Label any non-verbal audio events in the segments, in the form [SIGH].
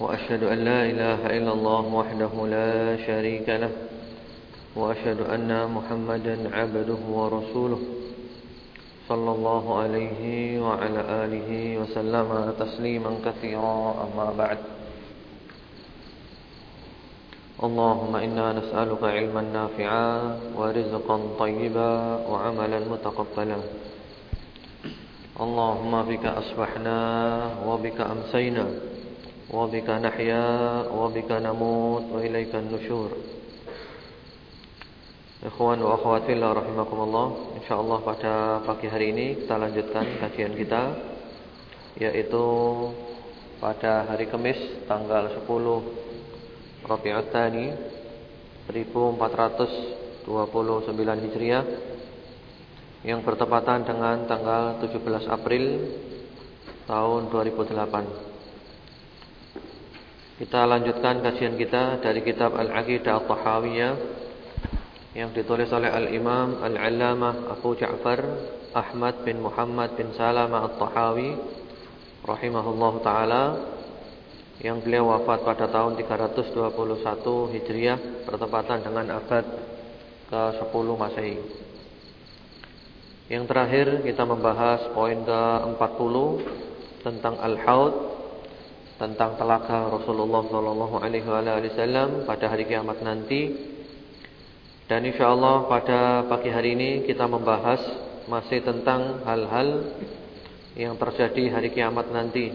وأشهد أن لا إله إلا الله وحده لا شريك له وأشهد أن محمدا عبده ورسوله صلى الله عليه وعلى آله وسلم تسليما كثيرا. أما بعد اللهم إنا نسألك علما نافعا ورزقا طيبا وعملا متقبلا. اللهم بك أصبحنا وبك أمسينا. وبك نحيا وبك نموت وإليك النشور Ikhwan wa akhwat fillah rahimakumullah Insyaallah pada pagi hari ini kita lanjutkan kajian kita Yaitu pada hari Kamis tanggal 10 Rabi'at Tsani 1429 Hijriah Yang bertepatan dengan tanggal 17 April tahun 2008 kita lanjutkan kajian kita dari kitab Al-Aqidah At-Tahawiyah yang ditulis oleh Al-Imam Al-Allamah Abu Ja'far Ahmad bin Muhammad bin Salamah At-Tahawi rahimahullah taala yang beliau wafat pada tahun 321 Hijriah bertepatan dengan abad ke-10 Masehi. Yang terakhir kita membahas poin ke-40 tentang Al-Haud tentang telaga Rasulullah sallallahu alaihi wasallam pada hari kiamat nanti. Dan insyaallah pada pagi hari ini kita membahas masih tentang hal-hal yang terjadi hari kiamat nanti,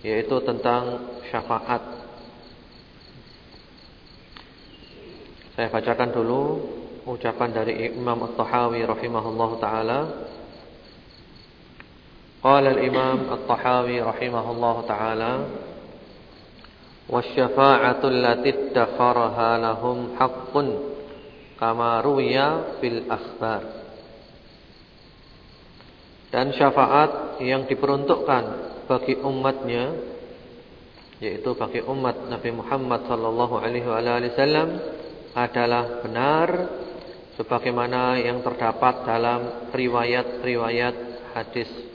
yaitu tentang syafaat. Saya bacakan dulu ucapan dari Imam At-Tahawi rahimahullahu taala قال الإمام الطحاوي رحمه الله تعالى والشفاعة التي ادخرها لهم حق كما روي في الأخبار dan syafaat yang diperuntukkan bagi umatnya yaitu bagi umat Nabi Muhammad sallallahu alaihi wasallam adalah benar sebagaimana yang terdapat dalam riwayat-riwayat hadis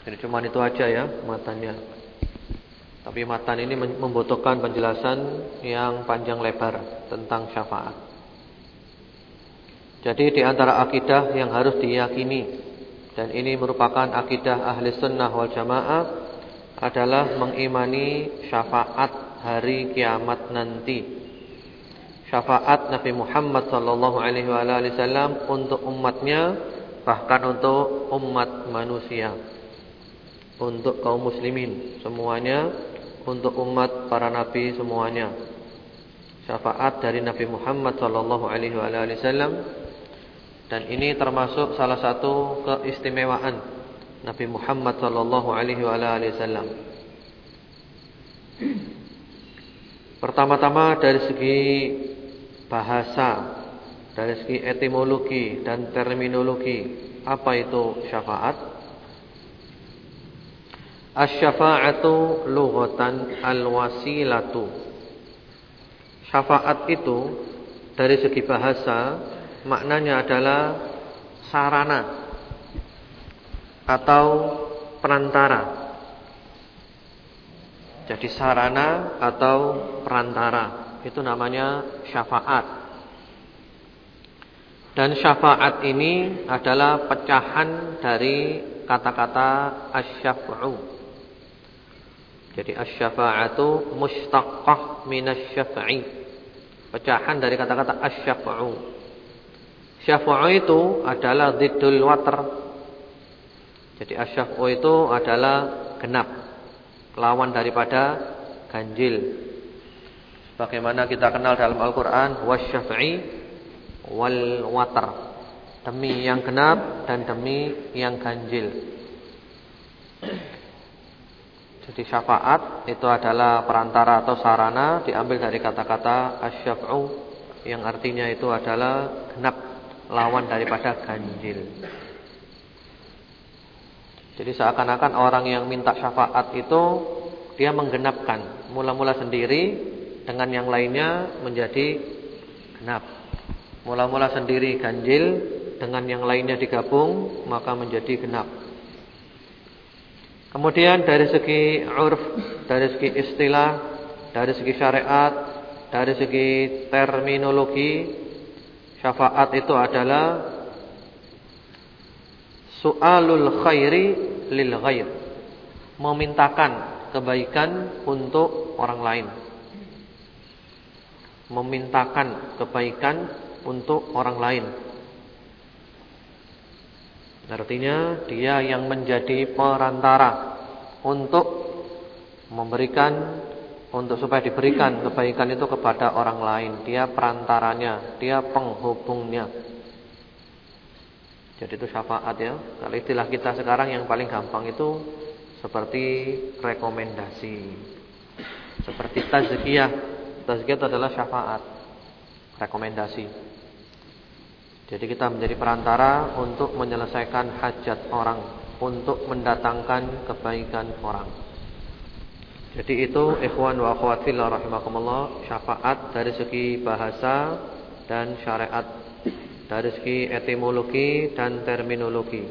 jadi cuma itu aja ya matanya. Tapi matan ini membutuhkan penjelasan yang panjang lebar tentang syafaat. Jadi di antara akidah yang harus diyakini dan ini merupakan akidah ahli sunnah wal jamaah adalah mengimani syafaat hari kiamat nanti. Syafaat Nabi Muhammad sallallahu alaihi wasallam untuk umatnya bahkan untuk umat manusia untuk kaum muslimin semuanya, untuk umat para nabi semuanya. Syafaat dari Nabi Muhammad sallallahu alaihi wasallam dan ini termasuk salah satu keistimewaan Nabi Muhammad sallallahu alaihi wasallam. Pertama-tama dari segi bahasa, dari segi etimologi dan terminologi, apa itu syafaat? Asy-syafa'atu lughatan al-wasilatu. Syafaat itu dari segi bahasa maknanya adalah sarana atau perantara. Jadi sarana atau perantara itu namanya syafaat. Dan syafaat ini adalah pecahan dari kata-kata asyafa'u. Jadi asy-syafa'atu mustaqqah minasy-syaf'i. Pecahan dari kata-kata asy-syafa'u. Syafa'u itu adalah diddul water. Jadi asy-syaf'u itu adalah genap. Lawan daripada ganjil. Bagaimana kita kenal dalam Al-Qur'an wasy-syaf'i wal water. Demi yang genap dan demi yang ganjil. Jadi syafaat itu adalah perantara atau sarana diambil dari kata-kata asyaf'u yang artinya itu adalah genap lawan daripada ganjil. Jadi seakan-akan orang yang minta syafaat itu dia menggenapkan mula-mula sendiri dengan yang lainnya menjadi genap. Mula-mula sendiri ganjil dengan yang lainnya digabung maka menjadi genap. Kemudian dari segi urf, dari segi istilah, dari segi syariat, dari segi terminologi, syafaat itu adalah su'alul khairi lil ghair. Memintakan kebaikan untuk orang lain. Memintakan kebaikan untuk orang lain. Artinya dia yang menjadi perantara untuk memberikan untuk supaya diberikan kebaikan itu kepada orang lain. Dia perantaranya, dia penghubungnya. Jadi itu syafaat ya. Kalau istilah kita sekarang yang paling gampang itu seperti rekomendasi. Seperti tazkiyah. Tazkiyah itu adalah syafaat. Rekomendasi. Jadi kita menjadi perantara untuk menyelesaikan hajat orang, untuk mendatangkan kebaikan orang. Jadi itu ikhwan wa akhwat fillah rahimakumullah, syafaat dari segi bahasa dan syariat, dari segi etimologi dan terminologi.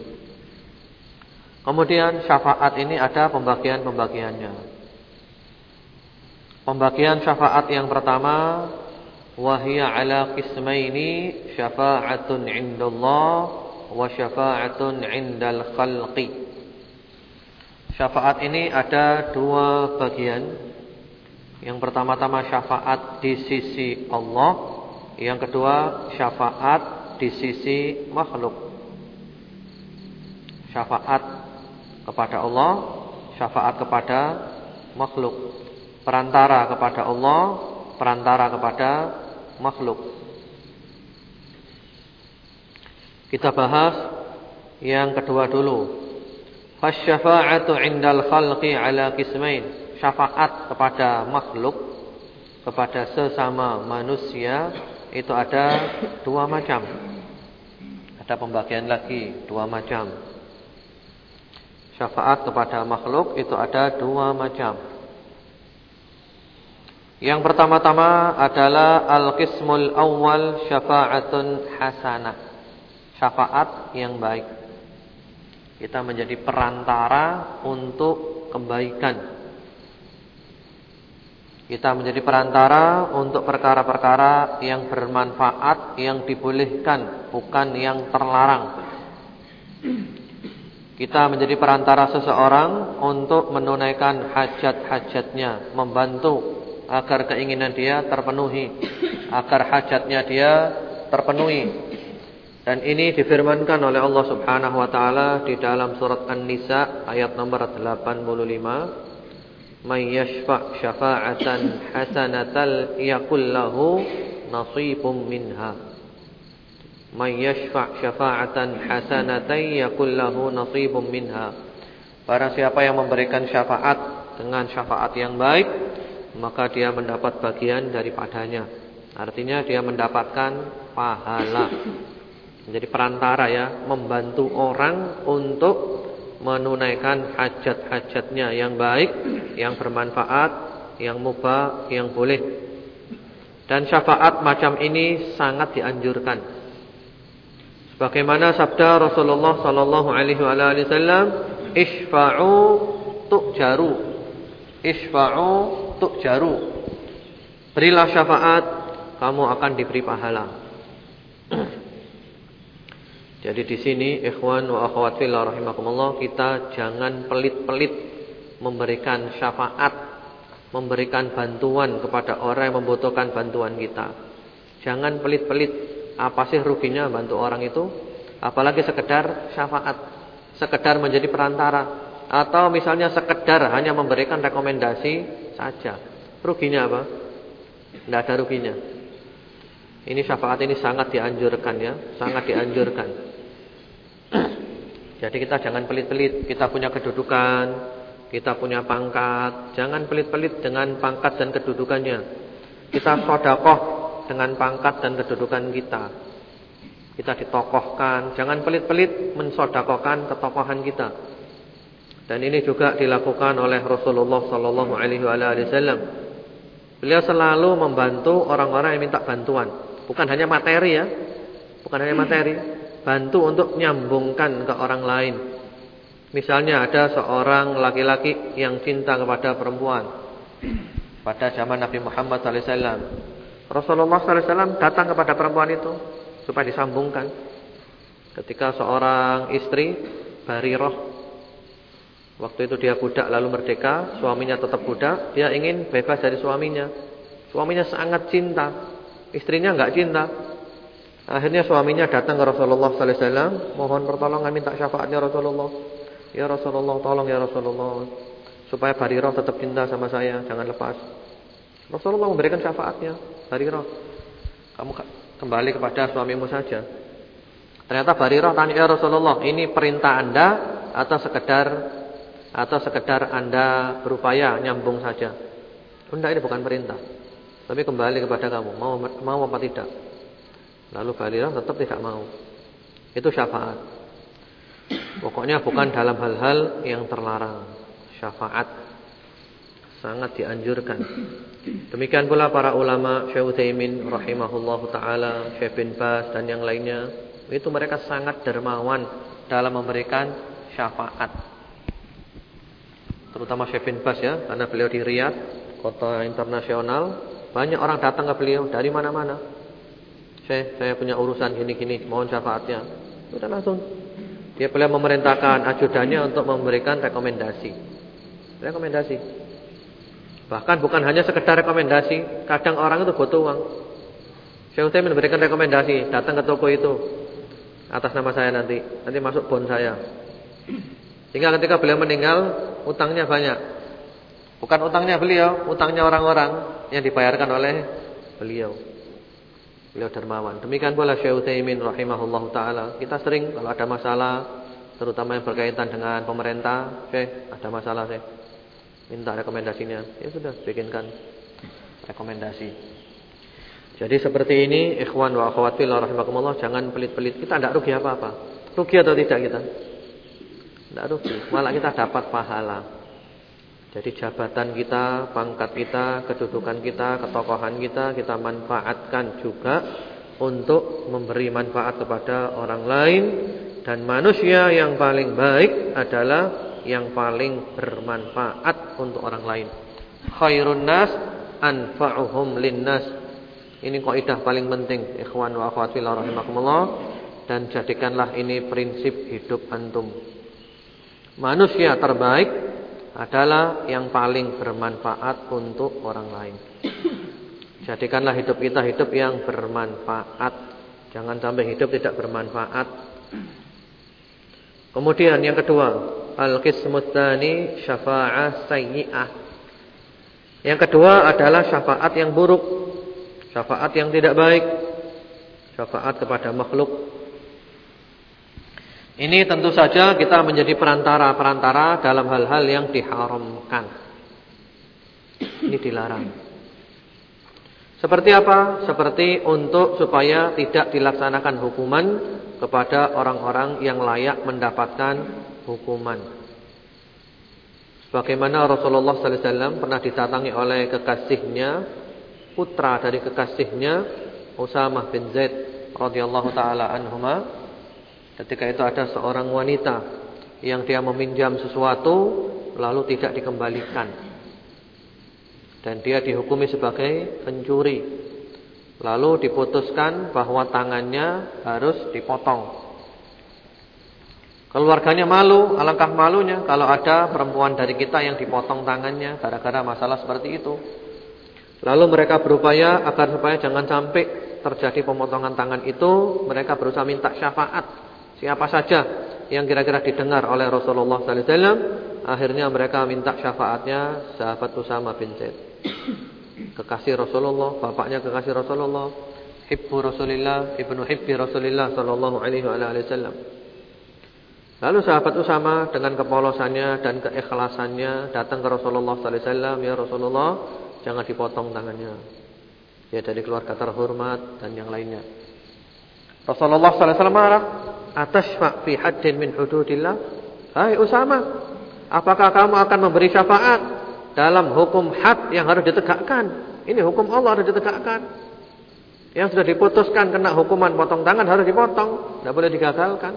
Kemudian syafaat ini ada pembagian-pembagiannya. Pembagian syafaat yang pertama وهي على قسمين شفاعة عند الله وشفاعة عند الخلق Syafaat ini ada dua bagian Yang pertama-tama syafaat di sisi Allah Yang kedua syafaat di sisi makhluk Syafaat kepada Allah Syafaat kepada makhluk Perantara kepada Allah Perantara kepada makhluk. Kita bahas yang kedua dulu. Fasyafa'atu 'indal khalqi 'ala qismain. Syafaat kepada makhluk kepada sesama manusia itu ada dua macam. Ada pembagian lagi dua macam. Syafaat kepada makhluk itu ada dua macam. Yang pertama-tama adalah al-qismul awal syafa'atun hasanah. Syafaat yang baik. Kita menjadi perantara untuk kebaikan. Kita menjadi perantara untuk perkara-perkara yang bermanfaat, yang dibolehkan, bukan yang terlarang. Kita menjadi perantara seseorang untuk menunaikan hajat-hajatnya, membantu agar keinginan dia terpenuhi, agar hajatnya dia terpenuhi. Dan ini difirmankan oleh Allah Subhanahu wa taala di dalam surat An-Nisa ayat nomor 85. May yashfa' syafa'atan hasanatal yakul lahu nasibum minha. May yashfa' syafa'atan hasanatan yakul lahu nasibum minha. Para siapa yang memberikan syafaat dengan syafaat yang baik maka dia mendapat bagian daripadanya. Artinya dia mendapatkan pahala. Menjadi perantara ya, membantu orang untuk menunaikan hajat-hajatnya yang baik, yang bermanfaat, yang mubah, yang boleh. Dan syafaat macam ini sangat dianjurkan. Sebagaimana sabda Rasulullah sallallahu alaihi wasallam, "Isfa'u tu'jaru." Isfa'u jaru Berilah syafaat, kamu akan diberi pahala. [CLEARS THROAT] Jadi di sini ikhwan wa akhwat fillah rahimakumullah, kita jangan pelit-pelit memberikan syafaat, memberikan bantuan kepada orang yang membutuhkan bantuan kita. Jangan pelit-pelit. Apa sih ruginya bantu orang itu? Apalagi sekedar syafaat, sekedar menjadi perantara atau misalnya sekedar hanya memberikan rekomendasi saja. Ruginya apa? Tidak ada ruginya. Ini syafaat ini sangat dianjurkan ya, sangat dianjurkan. Jadi kita jangan pelit-pelit. Kita punya kedudukan, Kita punya pangkat, jangan pelit-pelit dengan pangkat dan kedudukannya. Kita sodakoh dengan pangkat dan kedudukan kita. Kita ditokohkan, jangan pelit-pelit mensodakohkan ketokohan kita. Dan ini juga dilakukan oleh Rasulullah sallallahu alaihi wasallam. Beliau selalu membantu orang-orang yang minta bantuan, bukan hanya materi ya. Bukan hanya materi, bantu untuk menyambungkan ke orang lain. Misalnya ada seorang laki-laki yang cinta kepada perempuan pada zaman Nabi Muhammad SAW. Rasulullah SAW datang kepada perempuan itu supaya disambungkan. Ketika seorang istri Barirah waktu itu dia budak lalu merdeka, suaminya tetap budak, dia ingin bebas dari suaminya. Suaminya sangat cinta, istrinya enggak cinta. Akhirnya suaminya datang ke Rasulullah sallallahu alaihi wasallam, mohon pertolongan minta syafaatnya Rasulullah. Ya Rasulullah tolong ya Rasulullah. Supaya Barirah tetap cinta sama saya. Jangan lepas. Rasulullah memberikan syafaatnya Barirah Kamu kembali kepada suamimu saja. Ternyata Barirah tanya ya Rasulullah Ini perintah anda Atau sekedar Atau sekedar anda berupaya nyambung saja Bunda ini bukan perintah Tapi kembali kepada kamu Mau, mau apa tidak Lalu Barirah tetap tidak mau Itu syafaat Pokoknya bukan dalam hal-hal yang terlarang. Syafaat sangat dianjurkan. Demikian pula para ulama Syekh Utsaimin rahimahullahu taala, Syekh bin Bas dan yang lainnya, itu mereka sangat dermawan dalam memberikan syafaat. Terutama Syekh bin Bas ya, karena beliau di Riyadh, kota internasional, banyak orang datang ke beliau dari mana-mana. Syekh, saya punya urusan gini-gini, mohon syafaatnya. Sudah langsung dia boleh memerintahkan ajudannya untuk memberikan rekomendasi. Rekomendasi. Bahkan bukan hanya sekedar rekomendasi, kadang orang itu butuh uang. Syekh Utsaimin memberikan rekomendasi, datang ke toko itu atas nama saya nanti, nanti masuk bon saya. Sehingga ketika beliau meninggal, utangnya banyak. Bukan utangnya beliau, utangnya orang-orang yang dibayarkan oleh beliau. Beliau dermawan. Demikian pula Syekh Utsaimin rahimahullah taala. Kita sering kalau ada masalah terutama yang berkaitan dengan pemerintah, Syekh, ada masalah, Syekh. Minta rekomendasinya. Ya sudah, bikinkan rekomendasi. Jadi seperti ini ikhwan wa akhwat rahimakumullah, jangan pelit-pelit. Kita tidak rugi apa-apa. Rugi atau tidak kita? Tidak rugi, malah kita dapat pahala. Jadi jabatan kita, pangkat kita, kedudukan kita, ketokohan kita kita manfaatkan juga untuk memberi manfaat kepada orang lain dan manusia yang paling baik adalah yang paling bermanfaat untuk orang lain. Khairun nas anfa'uhum linnas. Ini kaidah paling penting ikhwan wa akhwat fillah rahimakumullah dan jadikanlah ini prinsip hidup antum. Manusia terbaik adalah yang paling bermanfaat untuk orang lain. Jadikanlah hidup kita hidup yang bermanfaat. Jangan sampai hidup tidak bermanfaat. Kemudian yang kedua, al-qismut tsani syafa'ah sayyi'ah. Yang kedua adalah syafaat yang buruk. Syafaat yang tidak baik. Syafaat kepada makhluk ini tentu saja kita menjadi perantara-perantara dalam hal-hal yang diharamkan. Ini dilarang. Seperti apa? Seperti untuk supaya tidak dilaksanakan hukuman kepada orang-orang yang layak mendapatkan hukuman. Sebagaimana Rasulullah sallallahu alaihi wasallam pernah didatangi oleh kekasihnya, putra dari kekasihnya Usamah bin Zaid radhiyallahu taala anhuma Ketika itu ada seorang wanita yang dia meminjam sesuatu lalu tidak dikembalikan. Dan dia dihukumi sebagai pencuri. Lalu diputuskan bahwa tangannya harus dipotong. Keluarganya malu, alangkah malunya kalau ada perempuan dari kita yang dipotong tangannya gara-gara masalah seperti itu. Lalu mereka berupaya agar supaya jangan sampai terjadi pemotongan tangan itu, mereka berusaha minta syafaat Siapa saja yang kira-kira didengar oleh Rasulullah sallallahu alaihi wasallam, akhirnya mereka minta syafaatnya sahabat Usama bin Zaid. Kekasih Rasulullah, bapaknya kekasih Rasulullah, hibbu Rasulillah, ibnu hibbi Rasulillah sallallahu alaihi wasallam. Lalu sahabat Usama dengan kepolosannya dan keikhlasannya datang ke Rasulullah sallallahu alaihi wasallam, "Ya Rasulullah, jangan dipotong tangannya." Ya dari keluarga terhormat dan yang lainnya. Rasulullah sallallahu alaihi wasallam marah, "Atashfa fi haddin min hududillah?" Hai Usama, apakah kamu akan memberi syafaat dalam hukum had yang harus ditegakkan? Ini hukum Allah harus ditegakkan. Yang sudah diputuskan kena hukuman potong tangan harus dipotong, tidak boleh digagalkan.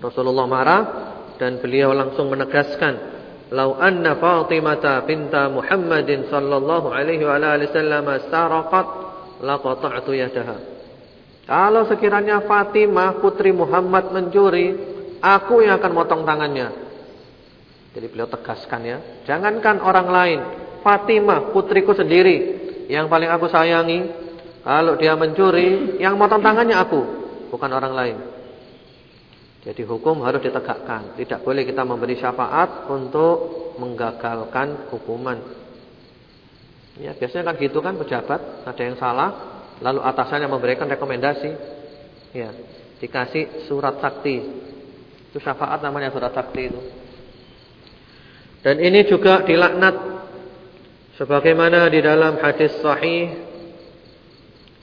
Rasulullah marah dan beliau langsung menegaskan, "Lau anna Fatimah binta Muhammadin sallallahu alaihi wa alihi wasallam saraqat laqata'tu yadaha." Kalau sekiranya Fatimah putri Muhammad mencuri, aku yang akan motong tangannya. Jadi beliau tegaskan ya, jangankan orang lain, Fatimah putriku sendiri yang paling aku sayangi, kalau dia mencuri, yang motong tangannya aku, bukan orang lain. Jadi hukum harus ditegakkan. Tidak boleh kita memberi syafaat untuk menggagalkan hukuman. Ya, biasanya kan gitu kan pejabat, ada yang salah, lalu atasannya memberikan rekomendasi. Ya, dikasih surat sakti. Itu syafaat namanya surat sakti itu. Dan ini juga dilaknat sebagaimana di dalam hadis sahih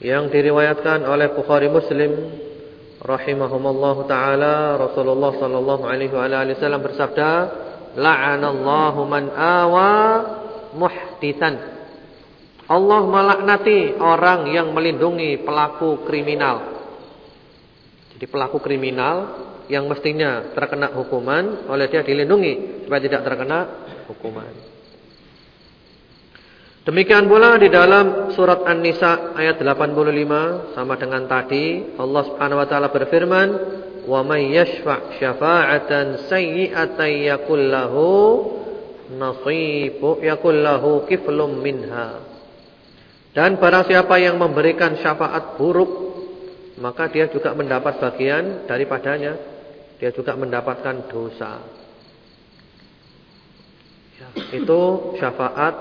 yang diriwayatkan oleh Bukhari Muslim rahimahumallahu taala Rasulullah sallallahu alaihi wasallam bersabda la'anallahu man awa muhditsan Allah melaknati orang yang melindungi pelaku kriminal jadi pelaku kriminal yang mestinya terkena hukuman oleh dia dilindungi supaya tidak terkena hukuman Demikian pula di dalam surat An-Nisa ayat 85 sama dengan tadi Allah Subhanahu wa taala berfirman, "Wa may yashfa' syafa'atan sayyi'atan yakul lahu nasibu kiflum minha." Dan barang siapa yang memberikan syafaat buruk, maka dia juga mendapat bagian daripadanya. Dia juga mendapatkan dosa. Ya, itu syafaat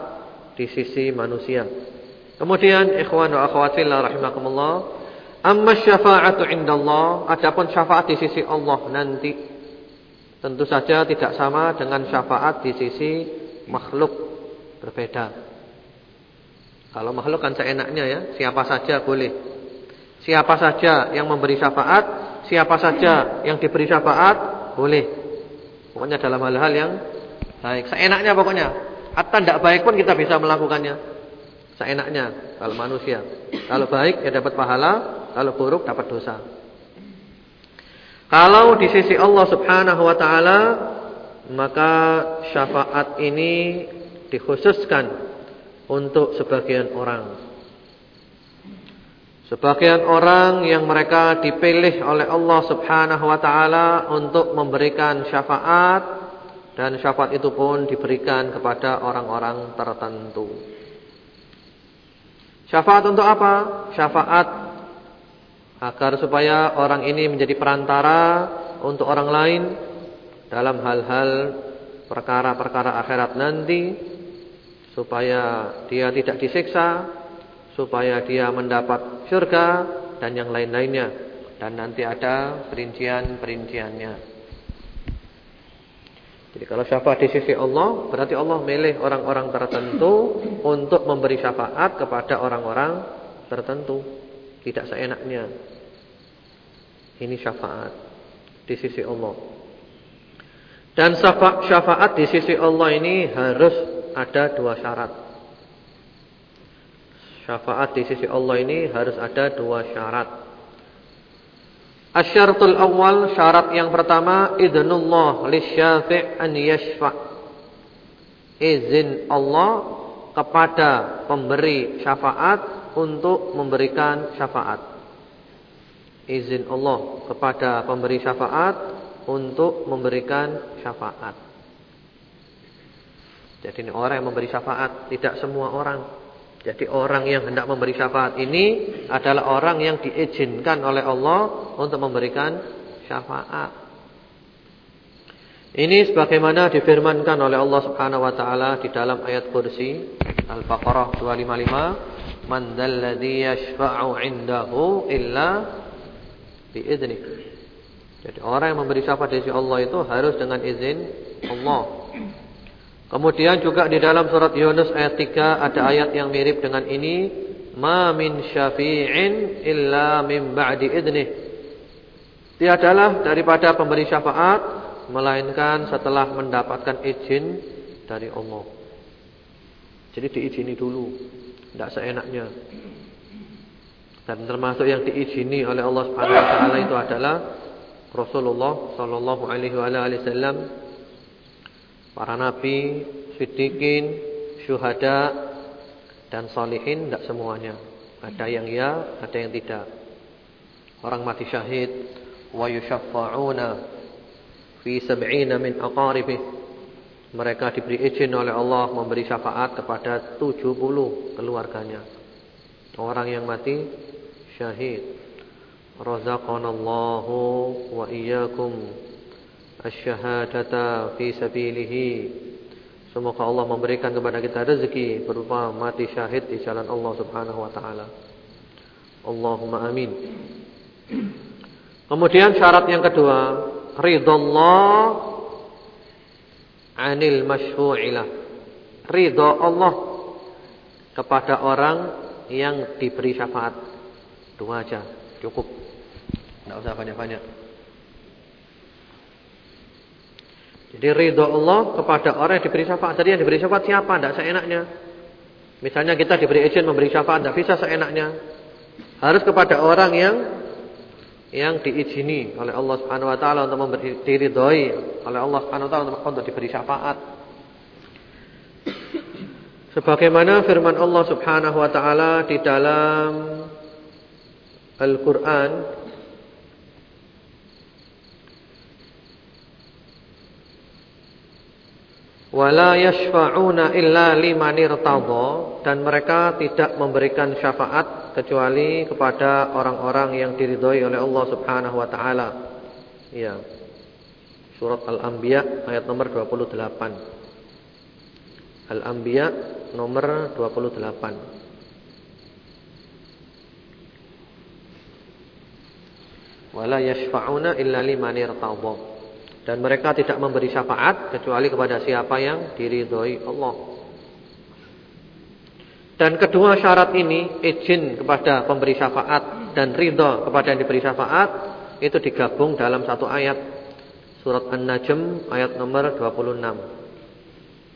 di sisi manusia. Kemudian ikhwan wa akhwat fillah rahimakumullah, amma syafa'atu indallah, adapun syafaat di sisi Allah nanti tentu saja tidak sama dengan syafaat di sisi makhluk berbeda. Kalau makhluk kan seenaknya ya, siapa saja boleh. Siapa saja yang memberi syafaat, siapa saja yang diberi syafaat boleh. Pokoknya dalam hal-hal yang baik, seenaknya pokoknya. Atau tidak baik pun kita bisa melakukannya. Seenaknya kalau manusia. Kalau baik ya dapat pahala, kalau buruk dapat dosa. Kalau di sisi Allah Subhanahu wa taala maka syafaat ini dikhususkan untuk sebagian orang. Sebagian orang yang mereka dipilih oleh Allah Subhanahu wa taala untuk memberikan syafaat dan syafaat itu pun diberikan kepada orang-orang tertentu. Syafaat untuk apa? Syafaat agar supaya orang ini menjadi perantara untuk orang lain dalam hal-hal perkara-perkara akhirat nanti supaya dia tidak disiksa, supaya dia mendapat surga dan yang lain-lainnya dan nanti ada perincian-perinciannya. Jadi kalau syafaat di sisi Allah berarti Allah milih orang-orang tertentu untuk memberi syafaat kepada orang-orang tertentu, tidak seenaknya. Ini syafaat di sisi Allah. Dan syafaat di sisi Allah ini harus ada dua syarat. Syafaat di sisi Allah ini harus ada dua syarat. Asyaratul awal syarat yang pertama idnullah lisyafi' an yashfa' izin Allah kepada pemberi syafaat untuk memberikan syafaat izin Allah kepada pemberi syafaat untuk memberikan syafaat jadi ini orang yang memberi syafaat tidak semua orang jadi orang yang hendak memberi syafaat ini adalah orang yang diizinkan oleh Allah untuk memberikan syafaat. Ini sebagaimana difirmankan oleh Allah Subhanahu wa taala di dalam ayat kursi Al-Baqarah 255, "Man dzalladzi yashfa'u 'indahu illa bi'idznih." Jadi orang yang memberi syafaat sisi Allah itu harus dengan izin Allah. Kemudian juga di dalam surat Yunus ayat 3 ada ayat yang mirip dengan ini, "Ma min syafi'in illa min ba'di idnih." Tiadalah daripada pemberi syafaat melainkan setelah mendapatkan izin dari Allah. Jadi diizini dulu, tidak seenaknya. Dan termasuk yang diizini oleh Allah Subhanahu wa taala itu adalah Rasulullah sallallahu alaihi wasallam para nabi, siddiqin, syuhada dan salihin tidak semuanya. Ada yang ya, ada yang tidak. Orang mati syahid wa yushaffa'una fi sab'ina min aqaribih. Mereka diberi izin oleh Allah memberi syafaat kepada 70 keluarganya. Orang yang mati syahid. Razaqanallahu wa iyyakum asy-syahadata fi sabilih. Semoga Allah memberikan kepada kita rezeki berupa mati syahid di jalan Allah Subhanahu wa taala. Allahumma amin. Kemudian syarat yang kedua, ridallah anil masyfu'ilah. Ridha Allah kepada orang yang diberi syafaat. Dua aja, cukup. Tidak usah banyak-banyak. Jadi ridho Allah kepada orang yang diberi syafaat. Jadi yang diberi syafaat siapa? Tidak seenaknya. Misalnya kita diberi izin memberi syafaat, tidak bisa seenaknya. Harus kepada orang yang yang diizini oleh Allah Subhanahu wa taala untuk memberi diridhoi oleh Allah Subhanahu wa taala untuk diberi syafaat. Sebagaimana firman Allah Subhanahu wa taala di dalam Al-Qur'an wala yashfa'una illa liman irtadha dan mereka tidak memberikan syafaat kecuali kepada orang-orang yang diridhoi oleh Allah Subhanahu wa taala. Ya. Surat Al-Anbiya ayat nomor 28. Al-Anbiya nomor 28. Wala yashfa'una illa liman irtadha. Dan mereka tidak memberi syafaat kecuali kepada siapa yang diridhoi Allah. Dan kedua syarat ini, izin kepada pemberi syafaat dan ridho kepada yang diberi syafaat itu digabung dalam satu ayat. Surat An-Najm ayat nomor 26.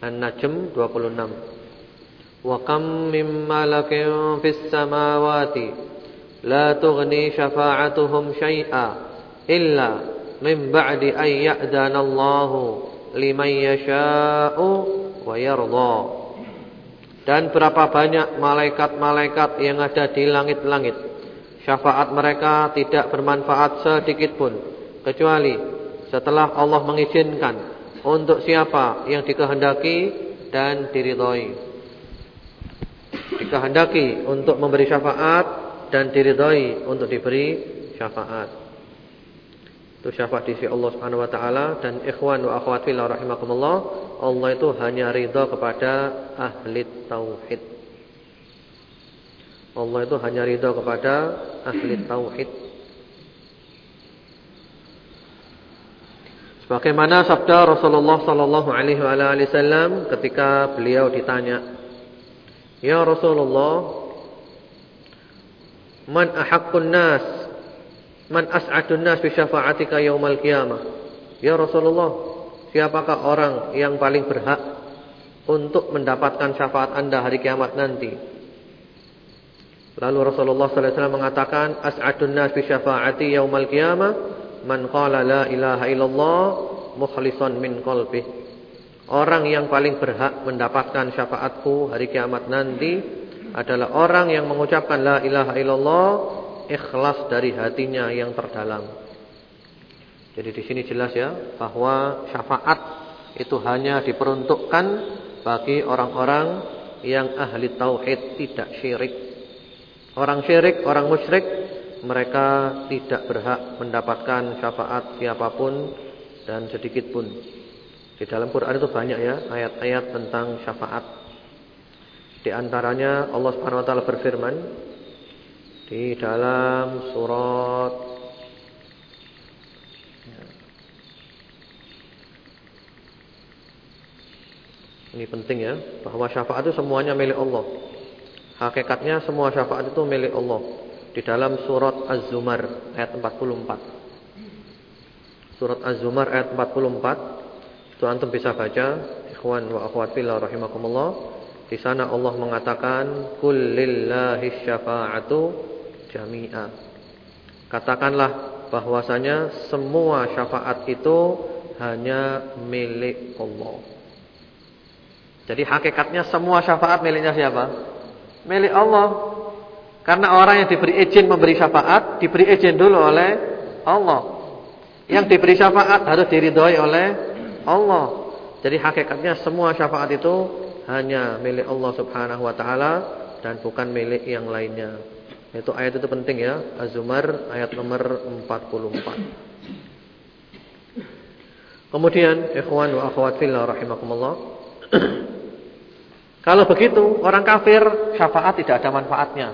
An-Najm 26. Wa kam mim malakin fis samawati la tughni syafa'atuhum syai'a illa min ba'di an ya'danallahu liman yasha'u wa yarda. Dan berapa banyak malaikat-malaikat yang ada di langit-langit. Syafaat mereka tidak bermanfaat sedikit pun kecuali setelah Allah mengizinkan untuk siapa yang dikehendaki dan diridhoi. Dikehendaki untuk memberi syafaat dan diridhoi untuk diberi syafaat. Itu syafaat di sisi Allah Subhanahu wa taala dan ikhwan wa akhwat fillah rahimakumullah, Allah itu hanya ridha kepada ahli tauhid. Allah itu hanya ridha kepada ahli tauhid. Sebagaimana sabda Rasulullah sallallahu alaihi wasallam ketika beliau ditanya, "Ya Rasulullah, man ahaqqun nas Man as'adun nas bi syafa'atika yaumal qiyamah. Ya Rasulullah, siapakah orang yang paling berhak untuk mendapatkan syafaat Anda hari kiamat nanti? Lalu Rasulullah sallallahu alaihi wasallam mengatakan, as'adun nas bi syafa'ati yaumal qiyamah man qala la ilaha illallah mukhlishan min qalbi. Orang yang paling berhak mendapatkan syafaatku hari kiamat nanti adalah orang yang mengucapkan la ilaha illallah ikhlas dari hatinya yang terdalam. Jadi di sini jelas ya bahwa syafaat itu hanya diperuntukkan bagi orang-orang yang ahli tauhid tidak syirik. Orang syirik, orang musyrik mereka tidak berhak mendapatkan syafaat siapa pun dan sedikit pun. Di dalam Quran itu banyak ya ayat-ayat tentang syafaat. Di antaranya Allah Subhanahu wa taala berfirman di dalam surat. Ini penting ya bahwa syafaat itu semuanya milik Allah. Hakikatnya semua syafaat itu milik Allah. Di dalam surat Az-Zumar ayat 44 surat Az-Zumar ayat 44 itu antum bisa baca ikhwan wa akhwat rahimakumullah. Di sana Allah mengatakan kullillahi syafa'atu jami'a." Katakanlah bahwasanya semua syafaat itu hanya milik Allah. Jadi hakikatnya semua syafaat miliknya siapa? Milik Allah. Karena orang yang diberi izin memberi syafaat, diberi izin dulu oleh Allah. Yang diberi syafaat harus diridhoi oleh Allah. Jadi hakikatnya semua syafaat itu hanya milik Allah Subhanahu wa taala dan bukan milik yang lainnya. Itu ayat itu penting ya, Az-Zumar ayat nomor 44. Kemudian ikhwan wa akhwat fillah rahimakumullah [CLEARS THROAT] Kalau begitu orang kafir syafaat tidak ada manfaatnya.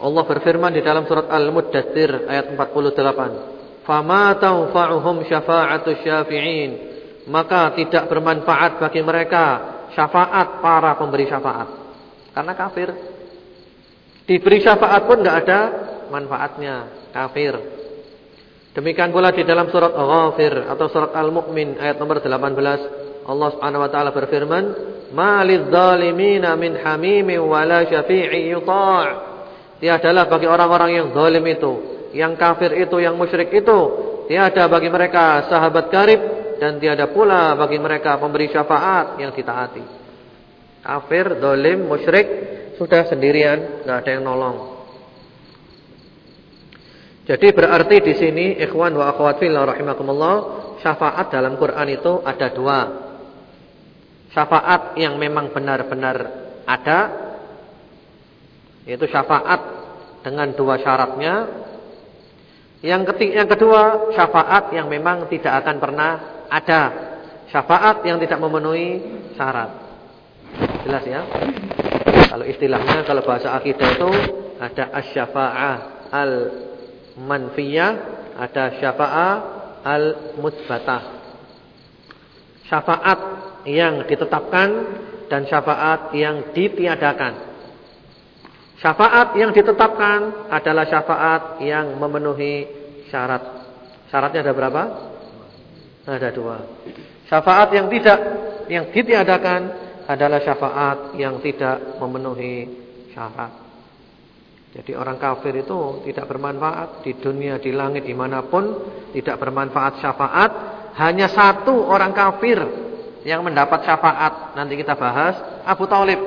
Allah berfirman di dalam surat Al-Muddatsir ayat 48. Fama tanfa'uhum syafa'atu syafi'in. Maka tidak bermanfaat bagi mereka syafaat para pemberi syafaat. Karena kafir. Diberi syafaat pun enggak ada manfaatnya, kafir. Demikian pula di dalam surat Ghafir atau surat Al-Mu'min ayat nomor 18 Allah Subhanahu wa taala berfirman, "Malidz zalimina min hamimin wala syafi'i yuta'." Tiadalah bagi orang-orang yang zalim itu, yang kafir itu, yang musyrik itu, tiada bagi mereka sahabat karib dan tiada pula bagi mereka pemberi syafaat yang ditaati. Kafir, zalim, musyrik sudah sendirian, enggak ada yang nolong. Jadi berarti di sini ikhwan wa akhwat fillah rahimakumullah, syafaat dalam Quran itu ada dua. Syafaat yang memang benar-benar ada yaitu syafaat dengan dua syaratnya. Yang ketiga, yang kedua, syafaat yang memang tidak akan pernah ada. Syafaat yang tidak memenuhi syarat. Jelas ya? Kalau istilahnya kalau bahasa akidah itu ada asy-syafa'ah al-manfiyah, ada syafa'ah al-mutsbatah. Syafaat yang ditetapkan dan syafaat yang ditiadakan. Syafaat yang ditetapkan adalah syafaat yang memenuhi syarat. Syaratnya ada berapa? Ada dua. Syafaat yang tidak yang ditiadakan adalah syafaat yang tidak memenuhi syarat. Jadi orang kafir itu tidak bermanfaat di dunia, di langit, di mana pun tidak bermanfaat syafaat. Hanya satu orang kafir yang mendapat syafaat nanti kita bahas Abu Talib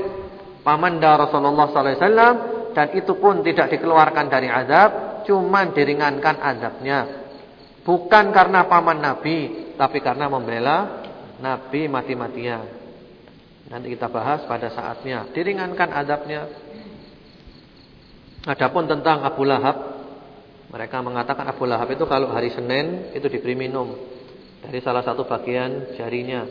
paman dari Rasulullah wasallam dan itu pun tidak dikeluarkan dari azab cuman diringankan azabnya bukan karena paman Nabi tapi karena membela Nabi mati-matian nanti kita bahas pada saatnya. Diringankan azabnya adapun tentang Abu Lahab mereka mengatakan Abu Lahab itu kalau hari Senin itu diberi minum dari salah satu bagian jarinya.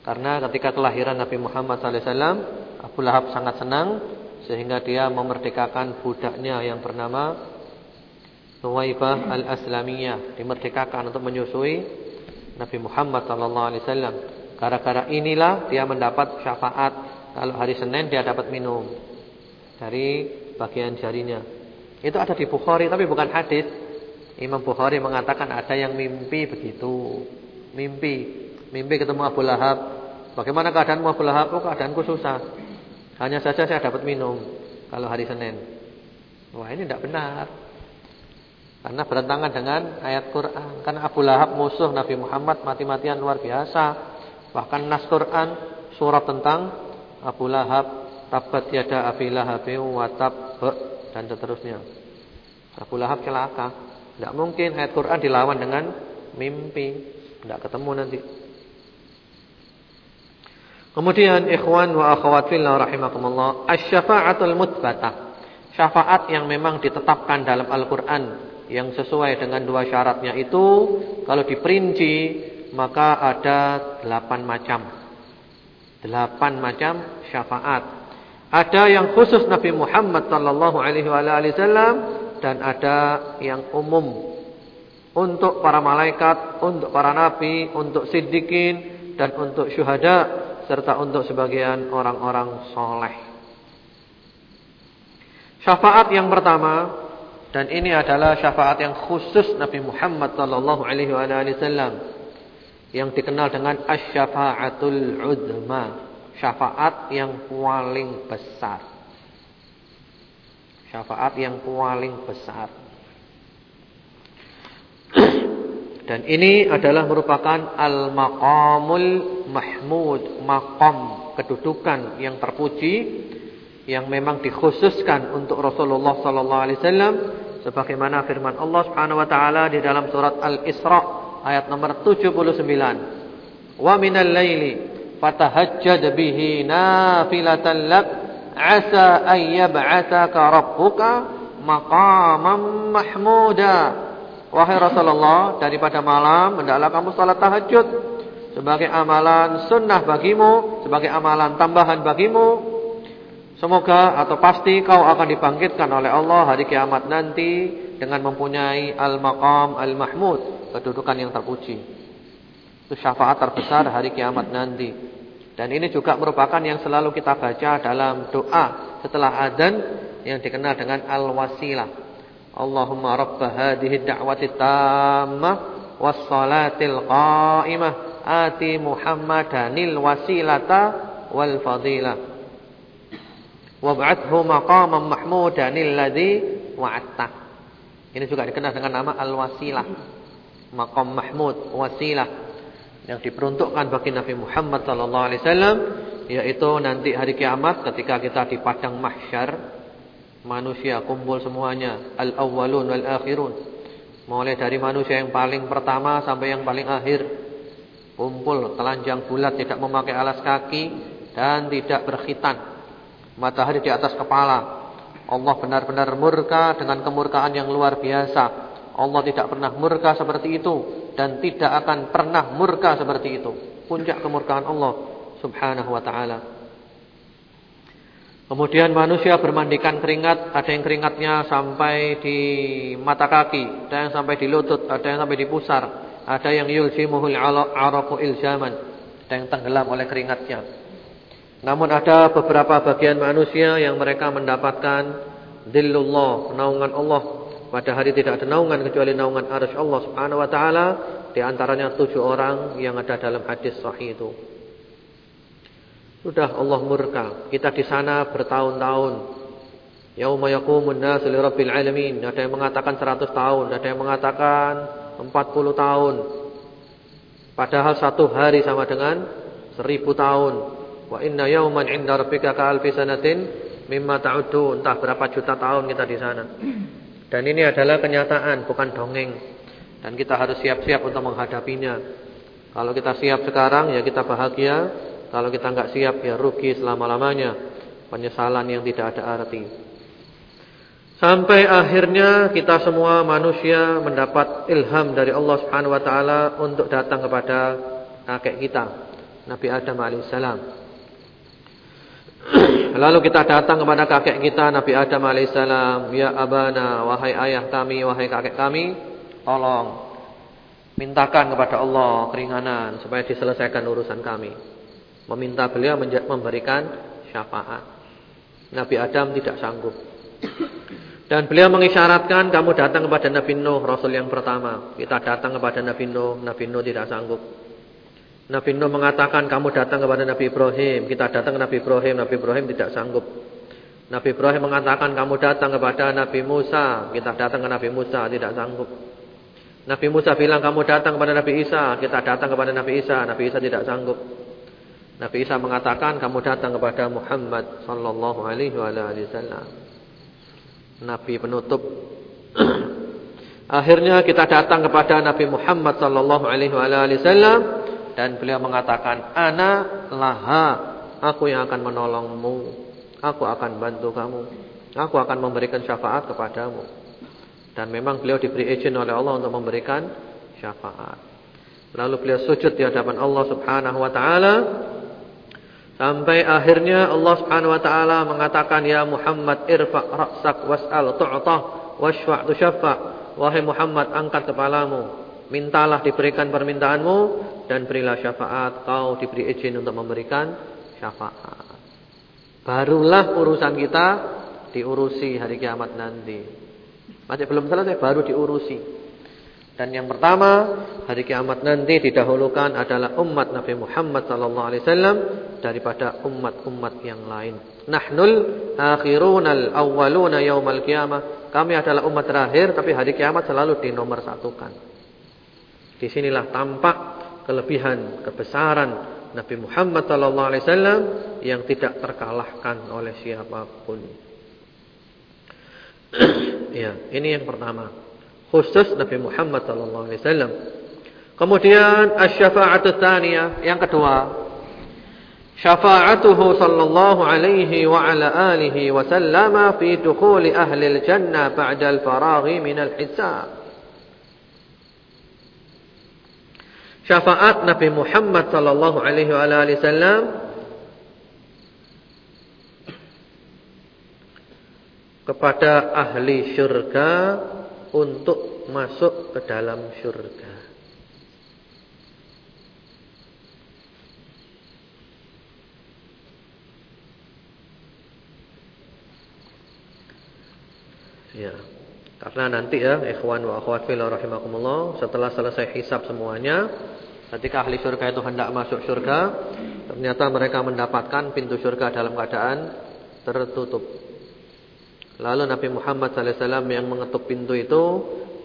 Karena ketika kelahiran Nabi Muhammad SAW Abu Lahab sangat senang Sehingga dia memerdekakan budaknya yang bernama Nuwaibah al-Aslamiyah. Dimerdekakan untuk menyusui Nabi Muhammad SAW Gara-gara inilah dia mendapat syafaat Kalau hari Senin dia dapat minum Dari bagian jarinya Itu ada di Bukhari tapi bukan hadis Imam Bukhari mengatakan ada yang mimpi begitu Mimpi Mimpi ketemu Abu Lahab. Bagaimana keadaanmu Abu Lahab? Oh, keadaanku susah. Hanya saja saya dapat minum kalau hari Senin. Wah, ini tidak benar. Karena bertentangan dengan ayat Quran. Karena Abu Lahab musuh Nabi Muhammad mati-matian luar biasa. Bahkan nas Quran surat tentang Abu Lahab, tabat yada Abi Lahab wa tab dan seterusnya. Abu Lahab celaka. Tidak mungkin ayat Quran dilawan dengan mimpi. Tidak ketemu nanti. Kemudian ikhwan wa akhwat fillah rahimakumullah, asy-syafa'atul. Syafaat yang memang ditetapkan dalam Al-Qur'an yang sesuai dengan dua syaratnya itu kalau diperinci maka ada delapan macam. Delapan macam syafaat. Ada yang khusus Nabi Muhammad sallallahu alaihi wasallam dan ada yang umum untuk para malaikat, untuk para nabi, untuk siddiqin dan untuk syuhada serta untuk sebagian orang-orang soleh. Syafaat yang pertama dan ini adalah syafaat yang khusus Nabi Muhammad sallallahu alaihi wasallam yang dikenal dengan asy-syafaatul uzma, syafaat yang paling besar. Syafaat yang paling besar. [CLEARS THROAT] Dan ini adalah merupakan al-maqamul mahmud, maqam kedudukan yang terpuji yang memang dikhususkan untuk Rasulullah sallallahu alaihi wasallam sebagaimana firman Allah Subhanahu wa taala di dalam surat Al-Isra ayat nomor 79. Wa minal laili fatahajjad bihi nafilatan lak asa an yab'atsaka rabbuka maqaman mahmuda. Wahai Rasulullah, daripada malam hendaklah kamu salat tahajud sebagai amalan sunnah bagimu, sebagai amalan tambahan bagimu Semoga atau pasti kau akan dibangkitkan oleh Allah hari kiamat nanti dengan mempunyai al-maqam al-mahmud, kedudukan yang terpuji. Itu syafaat terbesar hari kiamat nanti. Dan ini juga merupakan yang selalu kita baca dalam doa setelah adzan yang dikenal dengan al-wasilah. Allahumma rabb hadhihi ad-da'wati tammah was-salatil qa'imah ati Muhammadanil wasilata wal fadilah wab'athu maqaman mahmudan alladhi wa'atta. Ini juga dikenal dengan nama al-wasilah. Maqam mahmud, wasilah yang diperuntukkan bagi Nabi Muhammad sallallahu alaihi wasallam yaitu nanti hari kiamat ketika kita di padang mahsyar manusia kumpul semuanya al-awwalun wal akhirun mulai dari manusia yang paling pertama sampai yang paling akhir kumpul telanjang bulat tidak memakai alas kaki dan tidak berkhitan matahari di atas kepala. Allah benar-benar murka dengan kemurkaan yang luar biasa. Allah tidak pernah murka seperti itu dan tidak akan pernah murka seperti itu. Puncak kemurkaan Allah Subhanahu wa taala. Kemudian manusia bermandikan keringat, ada yang keringatnya sampai di mata kaki, ada yang sampai di lutut, ada yang sampai di pusar, ada yang yulsimuhul araqu ilzaman, ada yang tenggelam oleh keringatnya. Namun ada beberapa bagian manusia yang mereka mendapatkan Dillullah, naungan Allah Pada hari tidak ada naungan kecuali naungan arsy Allah subhanahu wa ta'ala Di antaranya tujuh orang yang ada dalam hadis sahih itu. Sudah Allah murka Kita di sana bertahun-tahun. Yauma yaqumun nasu li rabbil alamin. Ada yang mengatakan 100 tahun Ada yang mengatakan 40 tahun. Padahal satu hari sama dengan seribu tahun. Wa inna yawman 'inda rabbika ka'alfi sanatin mimma ta'uddu. Entah berapa juta tahun kita di sana. Dan ini adalah kenyataan, bukan dongeng. Dan kita harus siap-siap untuk menghadapinya. Kalau kita siap sekarang ya kita bahagia. Kalau kita enggak siap ya rugi selama-lamanya. Penyesalan yang tidak ada arti. Sampai akhirnya kita semua manusia mendapat ilham dari Allah Subhanahu wa taala untuk datang kepada kakek kita, Nabi Adam alaihissalam. [CLEARS THROAT] Lalu kita datang kepada kakek kita Nabi Adam alaihissalam, "Ya abana, wahai ayah kami, wahai kakek kami, tolong mintakan kepada Allah keringanan supaya diselesaikan urusan kami." Meminta beliau memberikan syafaat. Nabi Adam tidak sanggup. Dan beliau mengisyaratkan kamu datang kepada Nabi Nuh, Rasul yang pertama. Kita datang kepada Nabi Nuh, Nabi Nuh tidak sanggup. Nabi Nuh mengatakan kamu datang kepada Nabi Ibrahim. Kita datang ke Nabi Ibrahim. Nabi Ibrahim tidak sanggup. Nabi Ibrahim mengatakan kamu datang kepada Nabi Musa. Kita datang ke Nabi Musa. Tidak sanggup. Nabi Musa bilang kamu datang kepada Nabi Isa. Kita datang kepada Nabi Isa. Nabi Isa tidak sanggup. Nabi Isa mengatakan kamu datang kepada Muhammad sallallahu alaihi wasallam. Nabi penutup. [CLEARS THROAT] Akhirnya kita datang kepada Nabi Muhammad sallallahu alaihi wasallam dan beliau mengatakan ana laha aku yang akan menolongmu. Aku akan bantu kamu. Aku akan memberikan syafaat kepadamu. Dan memang beliau diberi izin oleh Allah untuk memberikan syafaat. Lalu beliau sujud di hadapan Allah Subhanahu wa taala. Sampai akhirnya Allah Subhanahu wa taala mengatakan ya Muhammad irfa ra'sak was'al tu'ta washfa' tushaffa. Wahai Muhammad angkat kepalamu Mintalah diberikan permintaanmu dan berilah syafaat. Kau diberi izin untuk memberikan syafaat. Barulah urusan kita diurusi hari kiamat nanti. Masih belum selesai baru diurusi. Dan yang pertama, hari kiamat nanti didahulukan adalah umat Nabi Muhammad sallallahu alaihi wasallam daripada umat-umat yang lain. Nahnul akhirunal awwaluna yaumal qiyamah. Kami adalah umat terakhir tapi hari kiamat selalu dinomorsatukan. Di sinilah tampak kelebihan, kebesaran Nabi Muhammad wasallam yang tidak terkalahkan oleh siapa pun. [CLEARS THROAT] ya, ini yang pertama khusus Nabi Muhammad wasallam. Kemudian asy-syafa'atu tsaniyah, yang kedua, syafa'atuhu sallallahu alaihi wa ala alihi wa sallama fi dukhuli ahli al-jannah ba'da al-faraghi min al-hisab. Syafaat Nabi Muhammad sallallahu alaihi wasallam kepada ahli syurga untuk masuk ke dalam syurga. Ya. Karena nanti ya ikhwan wa akhwat fillah rahimakumullah setelah selesai hisab semuanya ketika ahli syurga itu hendak masuk syurga ternyata mereka mendapatkan pintu syurga dalam keadaan tertutup. Lalu Nabi Muhammad SAW yang mengetuk pintu itu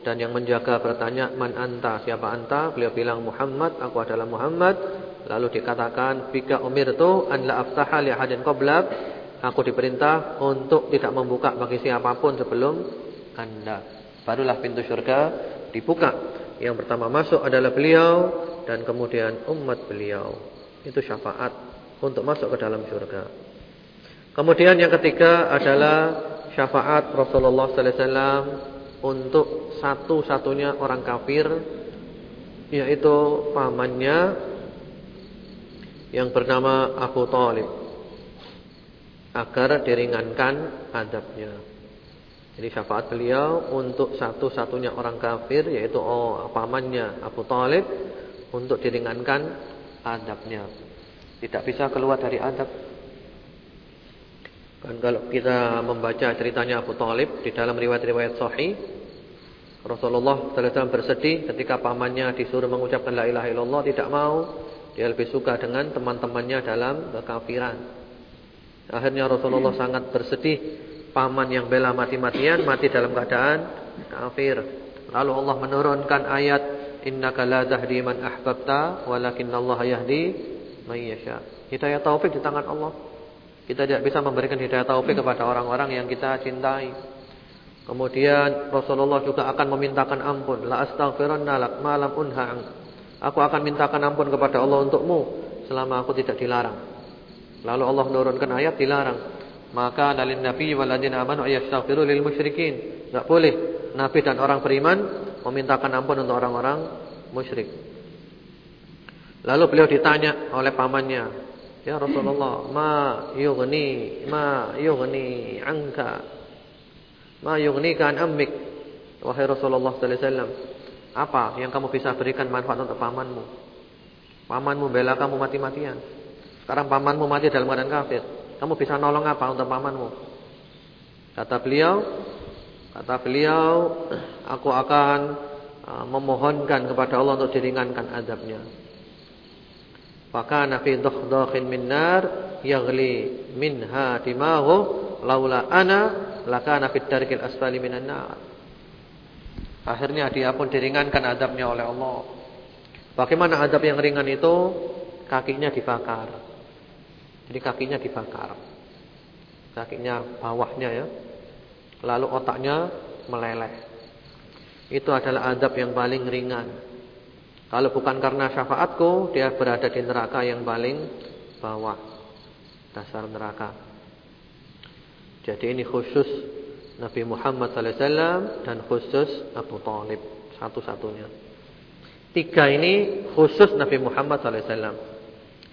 dan yang menjaga bertanya, "Man anta? Siapa anta?" Beliau bilang, "Muhammad, aku adalah Muhammad." Lalu dikatakan, "Bika umirtu an la aftaha li ahadin qablak." Aku diperintah untuk tidak membuka bagi siapa pun sebelum Anda. Barulah pintu surga dibuka. Yang pertama masuk adalah beliau dan kemudian umat beliau. Itu syafaat untuk masuk ke dalam surga. Kemudian yang ketiga adalah syafaat Rasulullah sallallahu alaihi wasallam untuk satu-satunya orang kafir yaitu pamannya yang bernama Abu Talib agar diringankan adabnya. Jadi syafaat beliau untuk satu-satunya orang kafir yaitu oh, pamannya Abu Talib untuk diringankan adabnya. Tidak bisa keluar dari adab Kan kalau kita membaca ceritanya Abu Talib di dalam riwayat-riwayat sahih, Rasulullah SAW bersedih ketika pamannya disuruh mengucapkan la ilaha illallah tidak mau, dia lebih suka dengan teman-temannya dalam kekafiran. Akhirnya Rasulullah sangat bersedih, paman yang bela mati-matian mati dalam keadaan kafir. Lalu Allah menurunkan ayat innaka la tahdi man ahbabta walakinallaha yahdi man yasha. Hidayah taufik di tangan Allah. Kita tidak bisa memberikan hidayah taufik kepada orang-orang yang kita cintai. Kemudian Rasulullah juga akan memintakan ampun. La astaghfiranna lak malam unha. Aku akan mintakan ampun kepada Allah untukmu selama aku tidak dilarang. Lalu Allah menurunkan ayat dilarang. Maka dalil nabi waladina amanu ayastaghfiru lil musyrikin. Tidak boleh nabi dan orang beriman memintakan ampun untuk orang-orang musyrik. Lalu beliau ditanya oleh pamannya, Ya Rasulullah, ma yughni ma yughni anka. Ma yughnika an ammik. Wahai Rasulullah sallallahu alaihi wasallam, apa yang kamu bisa berikan manfaat untuk pamanmu? Pamanmu bela kamu mati-matian. Sekarang pamanmu mati dalam keadaan kafir. Kamu bisa nolong apa untuk pamanmu? Kata beliau, kata beliau, aku akan uh, memohonkan kepada Allah untuk diringankan azabnya. Fakana fi dakhdakhin min nar yaghli minha dimaghu laula ana lakana fi darkil asfali minan nar. Akhirnya dia pun diringankan adabnya oleh Allah. Bagaimana adab yang ringan itu? Kakinya dibakar. Jadi kakinya dibakar. Kakinya bawahnya ya. Lalu otaknya meleleh. Itu adalah adab yang paling ringan. Kalau bukan karena syafaatku, dia berada di neraka yang paling bawah. Dasar neraka. Jadi ini khusus Nabi Muhammad SAW dan khusus Abu Talib. Satu-satunya. Tiga ini khusus Nabi Muhammad SAW.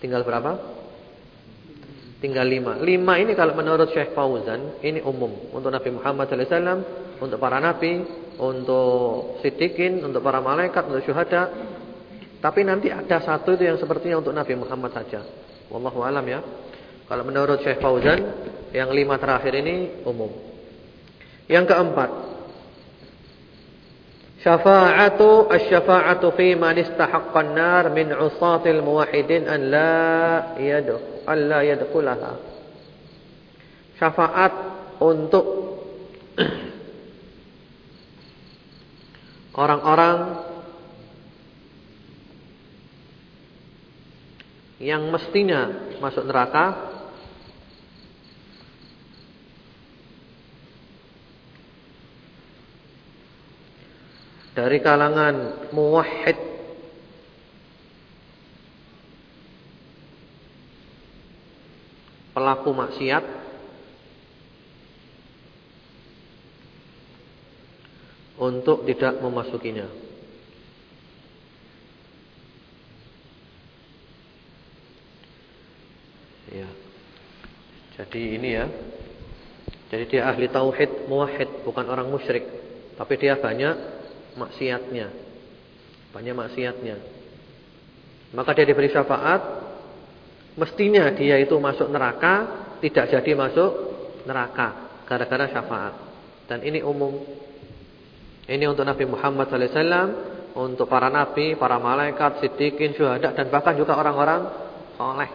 Tinggal berapa? Tinggal lima. Lima ini kalau menurut Syekh Fauzan, ini umum. Untuk Nabi Muhammad SAW, untuk para Nabi, untuk sidikin, untuk para malaikat, untuk syuhada. Tapi nanti ada satu itu yang sepertinya untuk Nabi Muhammad saja. Wallahu alam ya. Kalau menurut Syekh Fauzan, yang lima terakhir ini umum. Yang keempat, syafa'atu asy-syafa'atu fi man istahaqqa an-nar min 'usatil muwahhidin an la yadkhul an la yadkhulaha. Syafaat untuk [CLEARS THROAT] orang-orang yang mestinya masuk neraka dari kalangan muwahhid pelaku maksiat untuk tidak memasukinya. Ya. Jadi ini ya. Jadi dia ahli tauhid, muwahhid, bukan orang musyrik, tapi dia banyak maksiatnya. Banyak maksiatnya. Maka dia diberi syafaat, mestinya dia itu masuk neraka, tidak jadi masuk neraka gara-gara syafaat. Dan ini umum. Ini untuk Nabi Muhammad SAW, untuk para nabi, para malaikat, siddiqin, syuhada dan bahkan juga orang-orang soleh.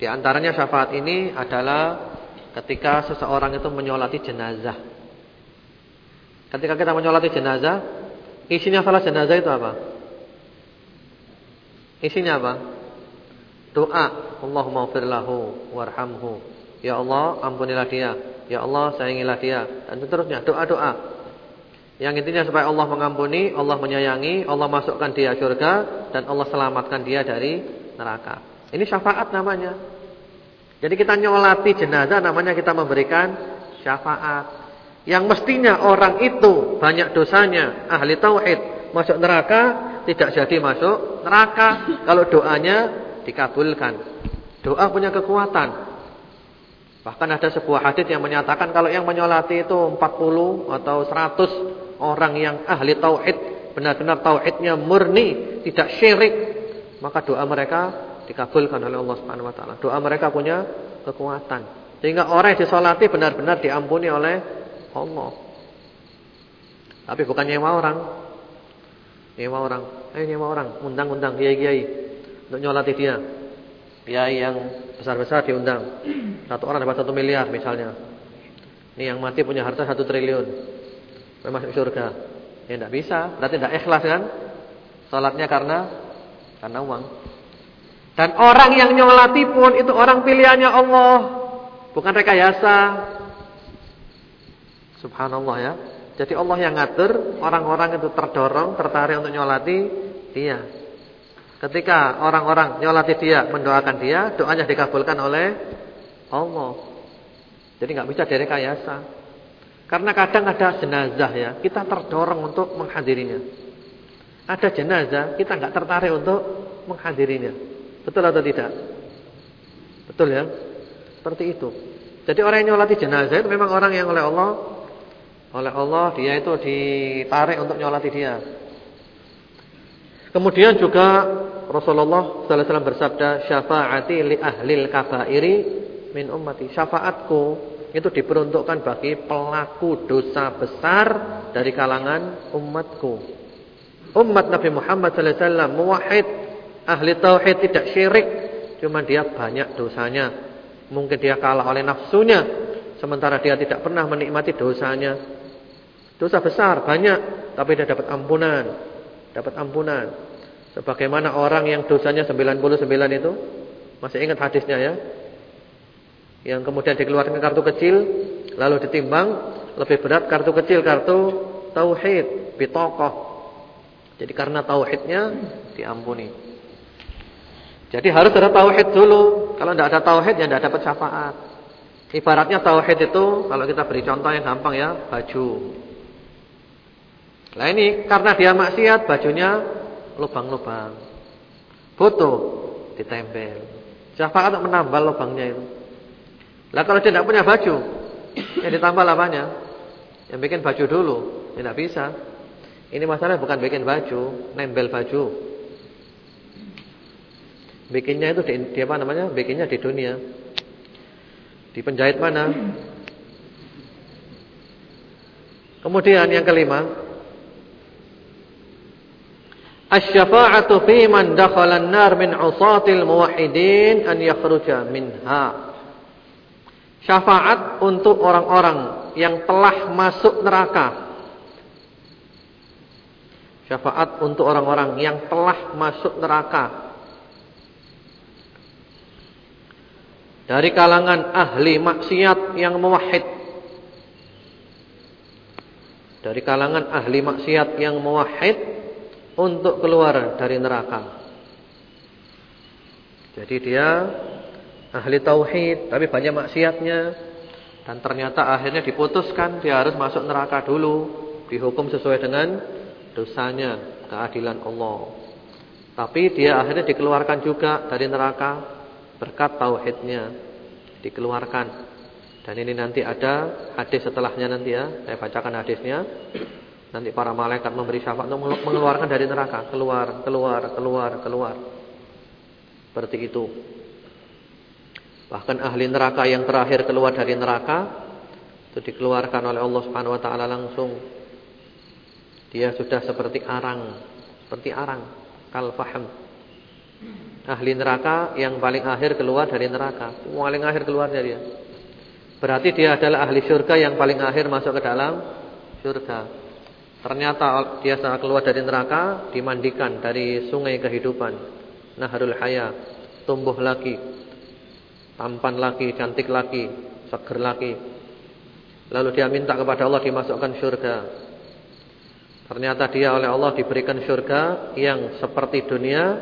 Di antaranya syafaat ini adalah ketika seseorang itu menyolati jenazah. Ketika kita menyolati jenazah, isinya salah jenazah itu apa? Isinya apa? Doa, Allahumma ghfir lahu warhamhu. Ya Allah, ampunilah dia. Ya Allah, sayangilah dia dan seterusnya, doa-doa. Yang intinya supaya Allah mengampuni, Allah menyayangi, Allah masukkan dia surga dan Allah selamatkan dia dari neraka. Ini syafaat namanya. Jadi kita nyolati jenazah namanya kita memberikan syafaat. Yang mestinya orang itu banyak dosanya, ahli tauhid, masuk neraka, tidak jadi masuk neraka kalau doanya dikabulkan. Doa punya kekuatan. Bahkan ada sebuah hadis yang menyatakan kalau yang menyolati itu 40 atau 100 orang yang ahli tauhid, benar-benar tauhidnya murni, tidak syirik, maka doa mereka dikabulkan oleh Allah Subhanahu wa taala. Doa mereka punya kekuatan. Sehingga orang yang disolati benar-benar diampuni oleh Allah. Tapi bukan nyewa orang. Nyewa orang. Eh nyewa orang, undang-undang kiai-kiai untuk nyolati dia. Kiai yang besar-besar diundang. Satu orang dapat satu miliar misalnya. Ini yang mati punya harta satu triliun. Masuk surga. Ya tidak bisa, berarti tidak ikhlas kan? Salatnya karena karena uang. Dan orang yang nyolati pun itu orang pilihannya Allah, bukan rekayasa. Subhanallah ya. Jadi Allah yang ngatur orang-orang itu terdorong, tertarik untuk nyolati dia. Ketika orang-orang nyolati dia, mendoakan dia, doanya dikabulkan oleh Allah. Jadi nggak bisa direkayasa. Karena kadang ada jenazah ya, kita terdorong untuk menghadirinya. Ada jenazah, kita nggak tertarik untuk menghadirinya. Betul atau tidak? Betul ya? Seperti itu. Jadi orang yang nyolati jenazah itu memang orang yang oleh Allah oleh Allah dia itu ditarik untuk nyolati dia. Kemudian juga Rasulullah sallallahu alaihi wasallam bersabda, "Syafaati li ahlil kabairi min ummati." Syafaatku itu diperuntukkan bagi pelaku dosa besar dari kalangan umatku. Umat Nabi Muhammad sallallahu alaihi wasallam muwahhid, ahli tauhid tidak syirik, cuma dia banyak dosanya. Mungkin dia kalah oleh nafsunya, sementara dia tidak pernah menikmati dosanya. Dosa besar banyak, tapi dia dapat ampunan. Dapat ampunan. Sebagaimana orang yang dosanya 99 itu, masih ingat hadisnya ya? Yang kemudian dikeluarkan kartu kecil, lalu ditimbang, lebih berat kartu kecil, kartu tauhid, bitokoh. Jadi karena tauhidnya diampuni. Jadi harus ada tauhid dulu. Kalau tidak ada tauhid ya tidak dapat syafaat. Ibaratnya tauhid itu kalau kita beri contoh yang gampang ya, baju. Nah ini karena dia maksiat bajunya lubang-lubang. Foto ditempel. Syafaat untuk menambal lubangnya itu. Lah kalau dia tidak punya baju, ya ditambal apanya? Yang bikin baju dulu, tidak bisa. Ini masalah bukan bikin baju, nempel baju. Bikinnya itu di, di apa namanya? Bikinnya di dunia. Di penjahit mana? Kemudian yang kelima, Asy-syafa'atu fi man dakhala an-nar min 'usatil muwahhidin an yakhruja minha. Syafaat untuk orang-orang yang telah masuk neraka. Syafaat untuk orang-orang yang telah masuk neraka. Dari kalangan ahli maksiat yang muwahhid dari kalangan ahli maksiat yang muwahhid untuk keluar dari neraka. Jadi dia ahli tauhid tapi banyak maksiatnya dan ternyata akhirnya diputuskan dia harus masuk neraka dulu, dihukum sesuai dengan dosanya, keadilan Allah. Tapi dia akhirnya dikeluarkan juga dari neraka berkat tauhidnya, dikeluarkan. Dan ini nanti ada hadis setelahnya nanti ya. Saya bacakan hadisnya. Nanti para malaikat memberi syafaat untuk mengeluarkan dari neraka, keluar, keluar, keluar, keluar. Seperti itu. Bahkan ahli neraka yang terakhir keluar dari neraka itu dikeluarkan oleh Allah Subhanahu wa taala langsung. Dia sudah seperti arang, seperti arang, kal faham. Ahli neraka yang paling akhir keluar dari neraka, paling akhir keluarnya dia. Berarti dia adalah ahli syurga yang paling akhir masuk ke dalam syurga. Ternyata dia saat keluar dari neraka dimandikan dari sungai kehidupan. Naharul Haya, tumbuh lagi, tampan lagi, cantik lagi, seger lagi. Lalu dia minta kepada Allah dimasukkan syurga. Ternyata dia oleh Allah diberikan syurga yang seperti dunia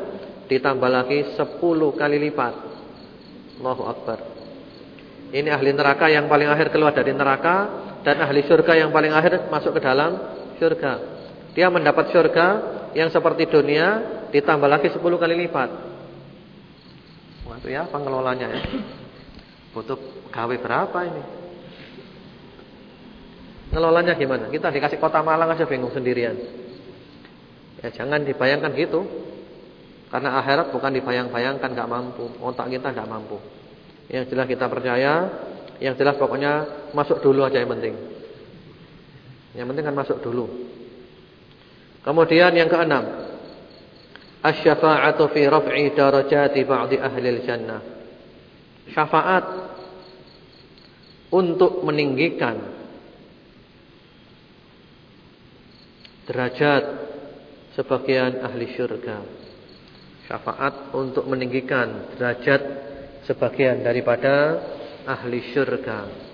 ditambah lagi 10 kali lipat. Allahu Akbar. Ini ahli neraka yang paling akhir keluar dari neraka dan ahli surga yang paling akhir masuk ke dalam surga. Dia mendapat surga yang seperti dunia ditambah lagi 10 kali lipat. Waktu ya pengelolanya ya. Butuh gawe berapa ini? Ngelolanya gimana? Kita dikasih kota Malang aja bingung sendirian. Ya jangan dibayangkan gitu. Karena akhirat bukan dibayang-bayangkan gak mampu, otak kita gak mampu. Yang jelas kita percaya, yang jelas pokoknya masuk dulu aja yang penting. Yang penting kan masuk dulu. Kemudian yang keenam, asy-syafa'atu fi raf'i darajati ba'di ahli jannah. Syafaat untuk meninggikan derajat sebagian ahli syurga. Syafaat untuk meninggikan derajat sebagian daripada ahli syurga.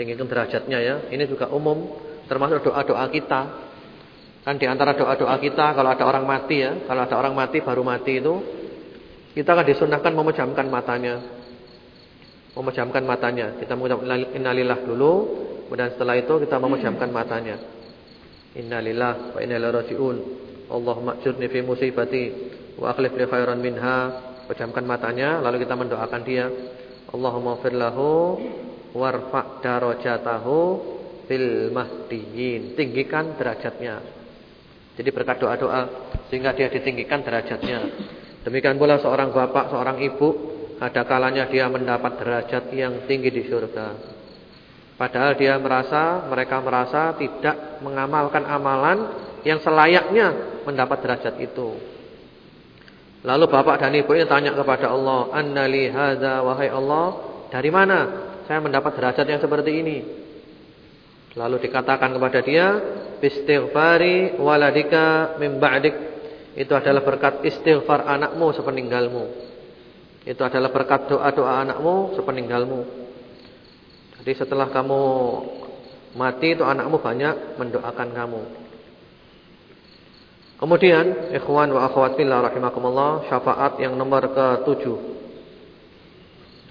Tinggikan derajatnya ya. Ini juga umum termasuk doa-doa kita. Kan di antara doa-doa kita kalau ada orang mati ya, kalau ada orang mati baru mati itu kita akan disunahkan memejamkan matanya. Memejamkan matanya. Kita mengucap innalillah dulu, kemudian setelah itu kita memejamkan matanya. Innalillah wa inna ilaihi raji'un. Allahumma ajurni fi musibati wa akhlif li khairan minha Pejamkan matanya lalu kita mendoakan dia. Allahumma firlahu warfa' darajatahu fil mahdiyin. Tinggikan derajatnya. Jadi berkat doa-doa sehingga dia ditinggikan derajatnya. Demikian pula seorang bapak, seorang ibu ada kalanya dia mendapat derajat yang tinggi di surga. Padahal dia merasa, mereka merasa tidak mengamalkan amalan yang selayaknya mendapat derajat itu. Lalu bapak dan ibu ini tanya kepada Allah, "Annali hadza wahai Allah, dari mana saya mendapat derajat yang seperti ini?" Lalu dikatakan kepada dia, "Istighfari waladika min ba'dik." Itu adalah berkat istighfar anakmu sepeninggalmu. Itu adalah berkat doa-doa anakmu sepeninggalmu. Jadi setelah kamu mati itu anakmu banyak mendoakan kamu. Kemudian ikhwan wa akhwat fillah rahimakumullah, syafaat yang nomor ke-7.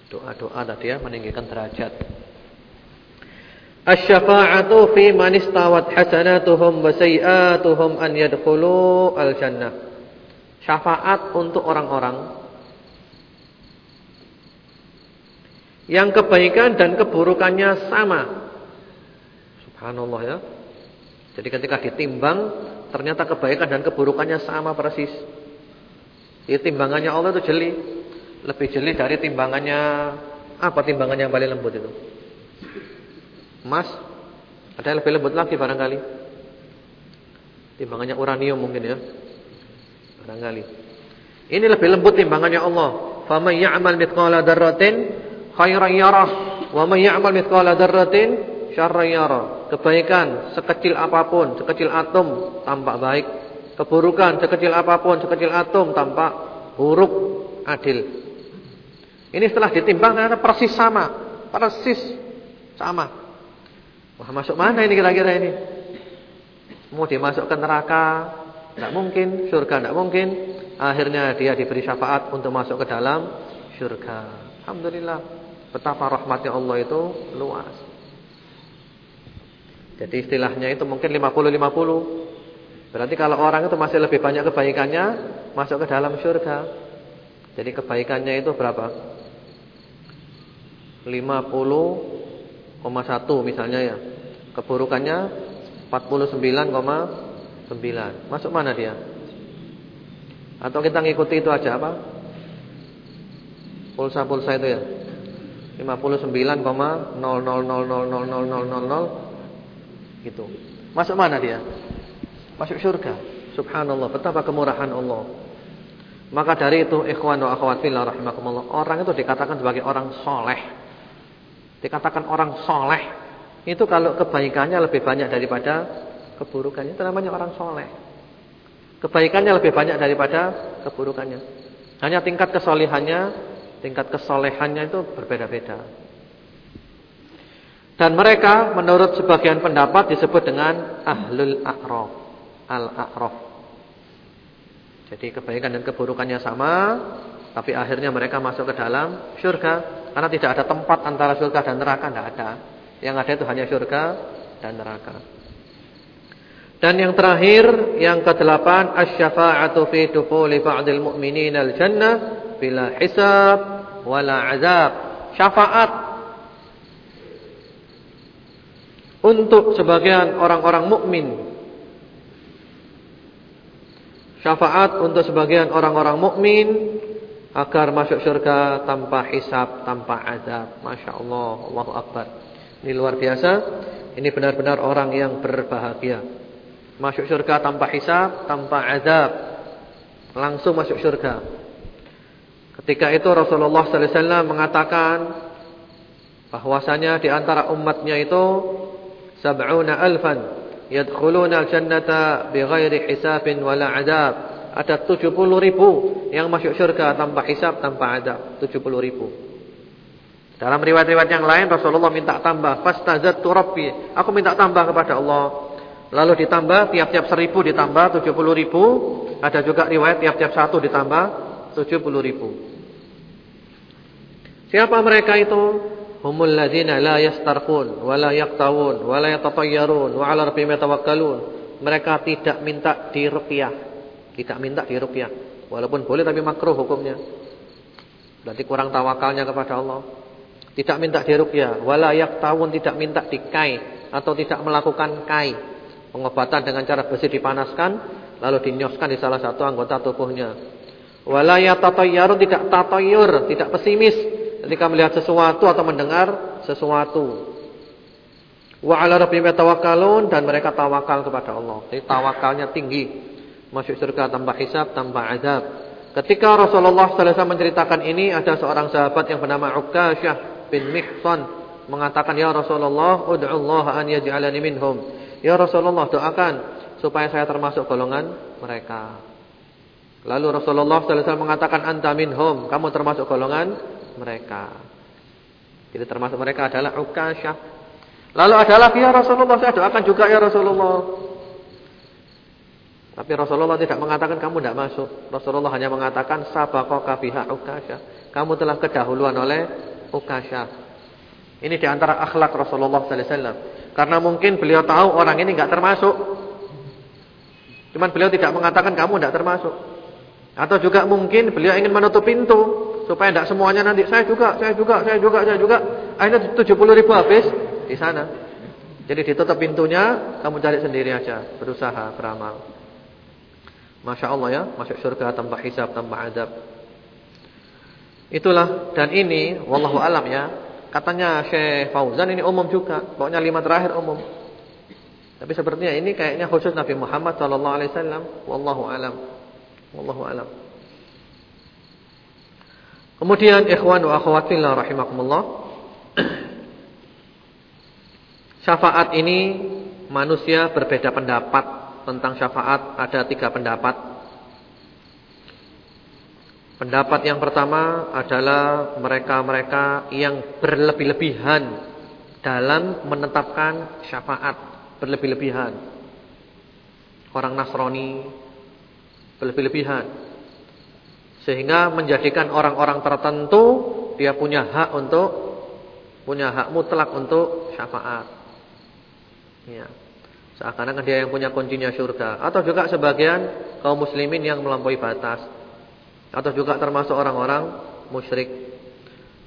Doa-doa tadi ya meninggikan derajat. Asy-syafa'atu fi man istawat hasanatuhum wa sayi'atuhum an yadkhulu al-jannah. Syafaat untuk orang-orang yang kebaikan dan keburukannya sama. Subhanallah ya. Jadi ketika ditimbang ternyata kebaikan dan keburukannya sama persis. Jadi timbangannya Allah itu jeli. Lebih jeli dari timbangannya apa timbangannya yang paling lembut itu? Emas. Ada yang lebih lembut lagi barangkali. Timbangannya uranium mungkin ya. Barangkali. Ini lebih lembut timbangannya Allah. Faman ya'mal mithqala dzarratin khairan yarah wa man ya'mal mithqala dzarratin syarra Kebaikan sekecil apa pun, sekecil atom tampak baik. Keburukan sekecil apa pun, sekecil atom tampak buruk, adil. Ini setelah ditimbang ternyata persis sama, persis sama. Wah, masuk mana ini kira-kira ini? Mau dimasukkan neraka? Tidak mungkin, surga tidak mungkin. Akhirnya dia diberi syafaat untuk masuk ke dalam surga. Alhamdulillah. Betapa rahmatnya Allah itu luas. Jadi istilahnya itu mungkin 50-50. Berarti kalau orang itu masih lebih banyak kebaikannya, masuk ke dalam surga. Jadi kebaikannya itu berapa? 50,1 misalnya ya. Keburukannya 49,9. Masuk mana dia? Atau kita ngikuti itu aja apa? Pulsa-pulsa itu ya. 59,00000000 Gitu. Masuk mana dia? Masuk surga. Subhanallah, betapa kemurahan Allah. Maka dari itu ikhwan wa akhwat fillah rahimakumullah, orang itu dikatakan sebagai orang soleh. Dikatakan orang soleh itu kalau kebaikannya lebih banyak daripada keburukannya, itu namanya orang soleh. Kebaikannya lebih banyak daripada keburukannya. Hanya tingkat kesolehannya, tingkat kesolehannya itu berbeda-beda. Dan mereka menurut sebagian pendapat disebut dengan ahlul a'raf. Al-a'raf. Jadi kebaikan dan keburukannya sama, tapi akhirnya mereka masuk ke dalam surga karena tidak ada tempat antara surga dan neraka, tidak ada. Yang ada itu hanya surga dan neraka. Dan yang terakhir, yang kedelapan, asy-syafa'atu fi dukhuli ba'dil mu'minin al-jannah bila hisab wala azab. Syafaat untuk sebagian orang-orang mukmin. Syafaat untuk sebagian orang-orang mukmin agar masuk surga tanpa hisab, tanpa azab. Masya Allah, Allahu Akbar. Ini luar biasa. Ini benar-benar orang yang berbahagia. Masuk surga tanpa hisab, tanpa azab. Langsung masuk surga. Ketika itu Rasulullah sallallahu alaihi wasallam mengatakan bahwasanya di antara umatnya itu sab'una alfan yadkhuluna al-jannata bighairi hisabin wala adab. Ada 70 ribu yang masuk surga tanpa hisab, tanpa adab. 70 ribu. Dalam riwayat-riwayat yang lain Rasulullah minta tambah, fastazadtu rabbi. Aku minta tambah kepada Allah. Lalu ditambah tiap-tiap seribu ditambah 70 ribu. Ada juga riwayat tiap-tiap satu ditambah 70 ribu. Siapa mereka itu? Humul ladzina la yastarqun wa la yaqtawun wa la yatatayyarun wa 'ala rabbihim yatawakkalun. Mereka tidak minta diruqyah. Tidak minta diruqyah. Walaupun boleh tapi makruh hukumnya. Berarti kurang tawakalnya kepada Allah. Tidak minta diruqyah, wa la yaqtawun tidak minta dikai atau tidak melakukan kai. Pengobatan dengan cara besi dipanaskan lalu dinyoskan di salah satu anggota tubuhnya. Wala yatatayyarun tidak tatayyur, tidak pesimis ketika melihat sesuatu atau mendengar sesuatu. Wa 'ala rabbihim yatawakkalun dan mereka tawakal kepada Allah. Jadi tawakalnya tinggi. Masuk surga tanpa hisab, tanpa azab. Ketika Rasulullah sallallahu alaihi wasallam menceritakan ini, ada seorang sahabat yang bernama Ukasyah bin Mihsan mengatakan, "Ya Rasulullah, ud'u Allah an yaj'alani minhum." Ya Rasulullah, doakan supaya saya termasuk golongan mereka. Lalu Rasulullah sallallahu alaihi wasallam mengatakan, "Anta minhum." Kamu termasuk golongan mereka. Jadi termasuk mereka adalah Ukasyah. Lalu ada lagi ya Rasulullah, saya doakan juga ya Rasulullah. Tapi Rasulullah tidak mengatakan kamu tidak masuk. Rasulullah hanya mengatakan sabaqaka biha Ukasyah. Kamu telah kedahuluan oleh Ukasyah. Ini di antara akhlak Rasulullah sallallahu alaihi wasallam. Karena mungkin beliau tahu orang ini enggak termasuk. Cuman beliau tidak mengatakan kamu tidak termasuk. Atau juga mungkin beliau ingin menutup pintu supaya tidak semuanya nanti saya juga, saya juga, saya juga, saya juga. Akhirnya 70 ribu habis di sana. Jadi ditutup pintunya, kamu cari sendiri aja, berusaha beramal. Masya Allah ya, masuk surga tanpa hisab, tanpa adab. Itulah dan ini, wallahu alam ya. Katanya Syekh Fauzan ini umum juga, pokoknya lima terakhir umum. Tapi sepertinya ini kayaknya khusus Nabi Muhammad sallallahu alaihi wasallam, wallahu alam. Wallahu alam. Kemudian ikhwan wa akhwat fillah rahimakumullah. [CLEARS THROAT] Syafaat ini manusia berbeda pendapat tentang syafaat, ada tiga pendapat. Pendapat yang pertama adalah mereka-mereka yang berlebih-lebihan dalam menetapkan syafaat, berlebih-lebihan. Orang Nasrani berlebih-lebihan. Sehingga menjadikan orang-orang tertentu dia punya hak untuk punya hak mutlak untuk syafaat. Ya. Seakan-akan dia yang punya kuncinya surga Atau juga sebagian kaum muslimin yang melampaui batas Atau juga termasuk orang-orang musyrik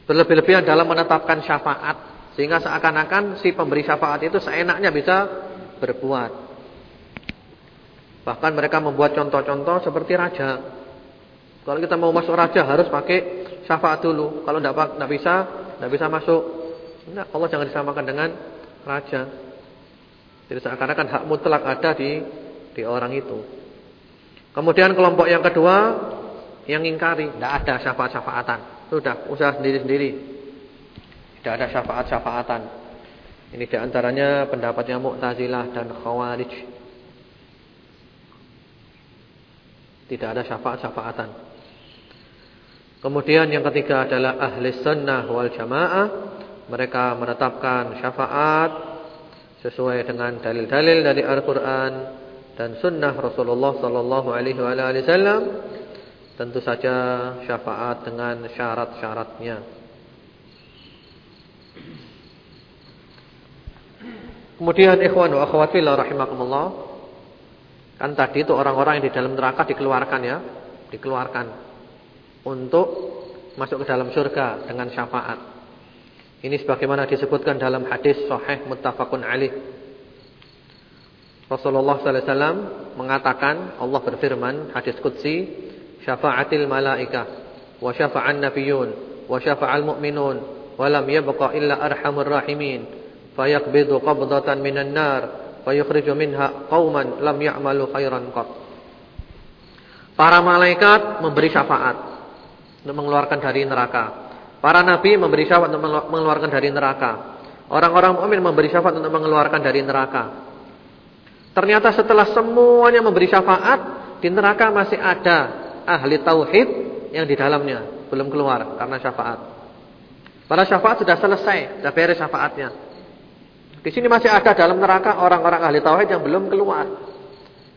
Berlebih-lebihan dalam menetapkan syafaat Sehingga seakan-akan si pemberi syafaat itu seenaknya bisa berbuat Bahkan mereka membuat contoh-contoh seperti raja Kalau kita mau masuk raja harus pakai syafaat dulu Kalau tidak bisa, tidak bisa masuk Nah, Allah jangan disamakan dengan raja jadi seakan-akan hak mutlak ada di di orang itu. Kemudian kelompok yang kedua yang ingkari, tidak ada syafaat-syafaatan. Sudah, usaha sendiri-sendiri. Tidak ada syafaat-syafaatan. Ini di antaranya pendapatnya Mu'tazilah dan Khawarij. Tidak ada syafaat-syafaatan. Kemudian yang ketiga adalah ahli sunnah wal jamaah. Mereka menetapkan syafaat sesuai dengan dalil-dalil dari Al-Qur'an dan sunnah Rasulullah sallallahu alaihi wasallam tentu saja syafaat dengan syarat-syaratnya Kemudian ikhwan wa akhwat fillah rahimakumullah kan tadi itu orang-orang yang di dalam neraka dikeluarkan ya. Dikeluarkan. Untuk masuk ke dalam surga dengan syafaat. Ini sebagaimana disebutkan dalam hadis sahih muttafaqun alaih. Rasulullah sallallahu alaihi wasallam mengatakan Allah berfirman hadis qudsi syafa'atil malaika wa syafa'an nabiyyun wa syafa'al mu'minun wa lam yabqa illa arhamur rahimin fayaqbidu qabdatan minan nar fayukhriju minha qauman lam ya'malu khairan qat. Para malaikat memberi syafaat untuk mengeluarkan dari neraka. Para nabi memberi syafaat untuk mengeluarkan dari neraka. Orang-orang mukmin memberi syafaat untuk mengeluarkan dari neraka. Ternyata setelah semuanya memberi syafaat, di neraka masih ada ahli tauhid yang di dalamnya belum keluar karena syafaat. Para syafaat sudah selesai, sudah beres syafaatnya. Di sini masih ada dalam neraka orang-orang ahli tauhid yang belum keluar.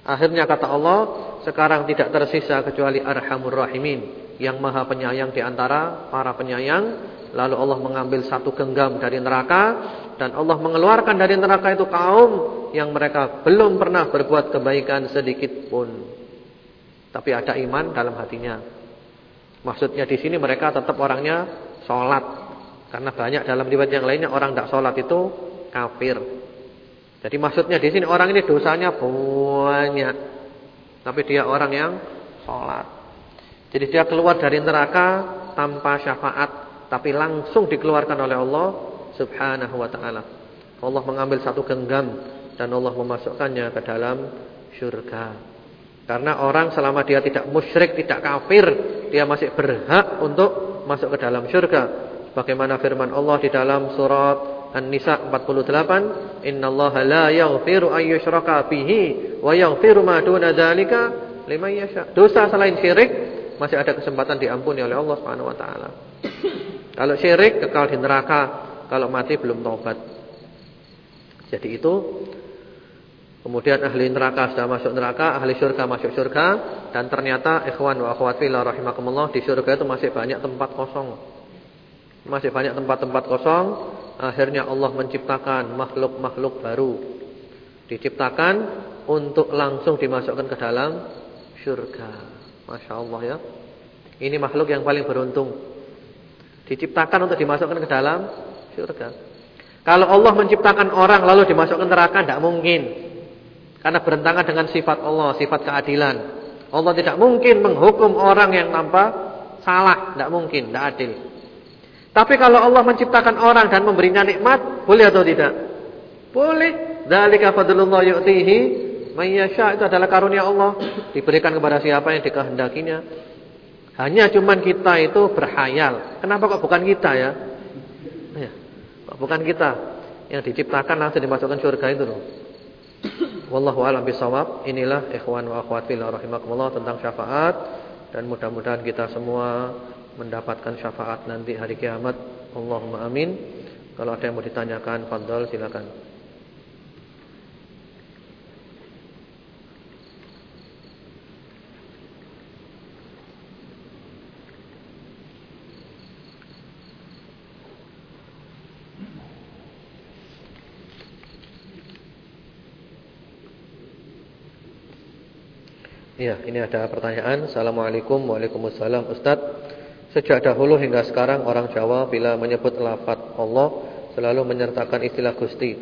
Akhirnya kata Allah, sekarang tidak tersisa kecuali Arhamur Rahimin yang maha penyayang di antara para penyayang. Lalu Allah mengambil satu genggam dari neraka dan Allah mengeluarkan dari neraka itu kaum yang mereka belum pernah berbuat kebaikan sedikit pun. Tapi ada iman dalam hatinya. Maksudnya di sini mereka tetap orangnya sholat. Karena banyak dalam riwayat yang lainnya orang tidak sholat itu kafir. Jadi maksudnya di sini orang ini dosanya banyak. Tapi dia orang yang sholat. Jadi dia keluar dari neraka tanpa syafaat, tapi langsung dikeluarkan oleh Allah Subhanahu wa taala. Allah mengambil satu genggam dan Allah memasukkannya ke dalam syurga. Karena orang selama dia tidak musyrik, tidak kafir, dia masih berhak untuk masuk ke dalam syurga. Bagaimana firman Allah di dalam surat An-Nisa 48, "Innallaha la yaghfiru an yushraka bihi wa yaghfiru ma duna dzalika liman yasha." Dosa selain syirik masih ada kesempatan diampuni oleh Allah Subhanahu wa taala. [LAUGHS] Kalau syirik kekal di neraka, kalau mati belum taubat. Jadi itu kemudian ahli neraka sudah masuk neraka, ahli surga masuk surga dan ternyata ikhwan wa akhwat fillah rahimakumullah di surga itu masih banyak tempat kosong. Masih banyak tempat-tempat kosong, akhirnya Allah menciptakan makhluk-makhluk baru. Diciptakan untuk langsung dimasukkan ke dalam surga. Masya Allah ya. Ini makhluk yang paling beruntung. Diciptakan untuk dimasukkan ke dalam surga. Kalau Allah menciptakan orang lalu dimasukkan neraka tidak mungkin. Karena berentangan dengan sifat Allah, sifat keadilan. Allah tidak mungkin menghukum orang yang tanpa salah, tidak mungkin, tidak adil. Tapi kalau Allah menciptakan orang dan memberinya nikmat, boleh atau tidak? Boleh. Dzalika fadlullah yu'tihi may yasha. Itu adalah karunia Allah, diberikan kepada siapa yang dikehendakinya. Hanya cuman kita itu berhayal. Kenapa kok bukan kita ya? Ya. Bukan kita yang diciptakan langsung dimasukkan surga itu loh. Wallahu a'lam bishawab. Inilah ikhwan wa akhwat fillah rahimakumullah tentang syafaat dan mudah-mudahan kita semua mendapatkan syafaat nanti hari kiamat. Allahumma amin. Kalau ada yang mau ditanyakan, fadhal silakan. Ya, ini ada pertanyaan. Assalamualaikum Waalaikumsalam Ustaz, sejak dahulu hingga sekarang orang Jawa bila menyebut lafaz Allah selalu menyertakan istilah Gusti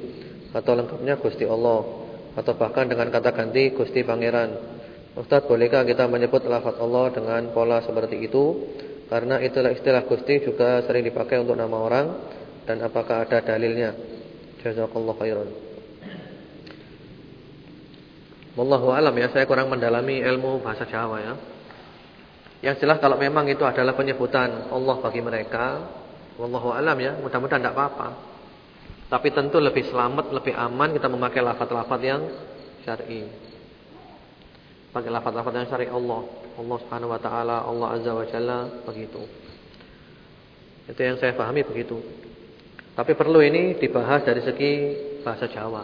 atau lengkapnya Gusti Allah atau bahkan dengan kata ganti Gusti Pangeran. Ustaz, bolehkah kita menyebut lafaz Allah dengan pola seperti itu? Karena itulah istilah Gusti juga sering dipakai untuk nama orang dan apakah ada dalilnya? Jazakallahu khairan. Wallahu alam ya, saya kurang mendalami ilmu bahasa Jawa ya. Yang jelas kalau memang itu adalah penyebutan Allah bagi mereka, wallahu alam ya, mudah-mudahan tidak apa-apa. Tapi tentu lebih selamat, lebih aman kita memakai lafaz-lafaz yang syar'i. Pakai lafaz-lafaz yang syar'i Allah, Allah Subhanahu wa taala, Allah Azza wa Jalla begitu. Itu yang saya pahami begitu. Tapi perlu ini dibahas dari segi bahasa Jawa.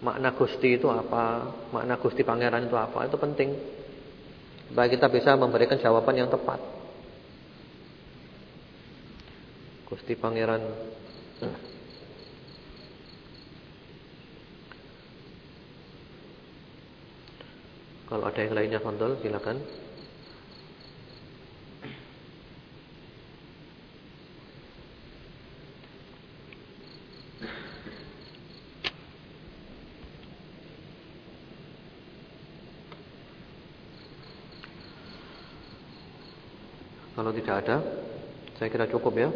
Makna Gusti itu apa? Makna Gusti Pangeran itu apa? Itu penting. Supaya kita bisa memberikan jawaban yang tepat. Gusti Pangeran Kalau ada yang lainnya Fandol silakan. Kalau tidak ada, saya kira cukup ya.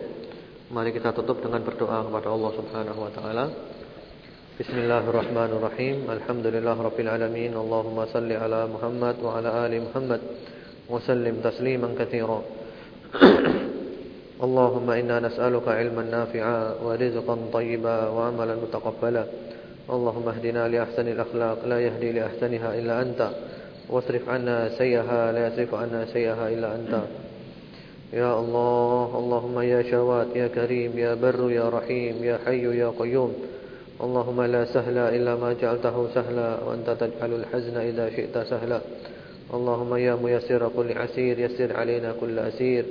Mari kita tutup dengan berdoa kepada Allah Subhanahu wa taala. Bismillahirrahmanirrahim. Alhamdulillahirabbil alamin. Allahumma salli ala Muhammad wa ala ali Muhammad wa sallim tasliman katsira. [CLEARS THROAT] Allahumma inna nas'aluka ilman nafi'a wa rizqan thayyiban wa amalan mutaqabbala. Allahumma ihdina li ahsanil akhlaq la yahdi li ahsaniha illa anta. Wasrif 'anna sayyaha la yasrif 'anna sayyaha illa anta. يا الله اللهم يا شواد يا كريم يا بر يا رحيم يا حي يا قيوم. اللهم لا سهل إلا ما جعلته سهلا وأنت تجعل الحزن إذا شئت سهلا. اللهم يا ميسر كل عسير يسر علينا كل أسير.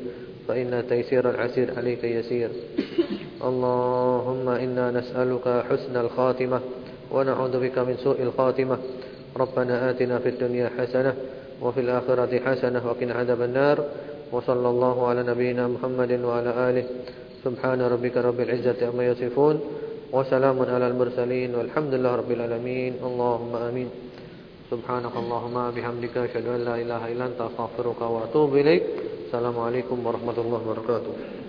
فإن تيسير العسير عليك يسير. اللهم إنا نسألك حسن الخاتمة ونعوذ بك من سوء الخاتمة. ربنا آتنا في الدنيا حسنة وفي الآخرة حسنة وقنا عذاب النار. وصلى الله على نبينا محمد وعلى آله. سبحان ربك رب العزة عما يصفون وسلام على المرسلين والحمد لله رب العالمين. اللهم آمين. سبحانك اللهم بحمدك أشهد أن لا إله إلا أنت أستغفرك وأتوب إليك. السلام عليكم ورحمة الله وبركاته.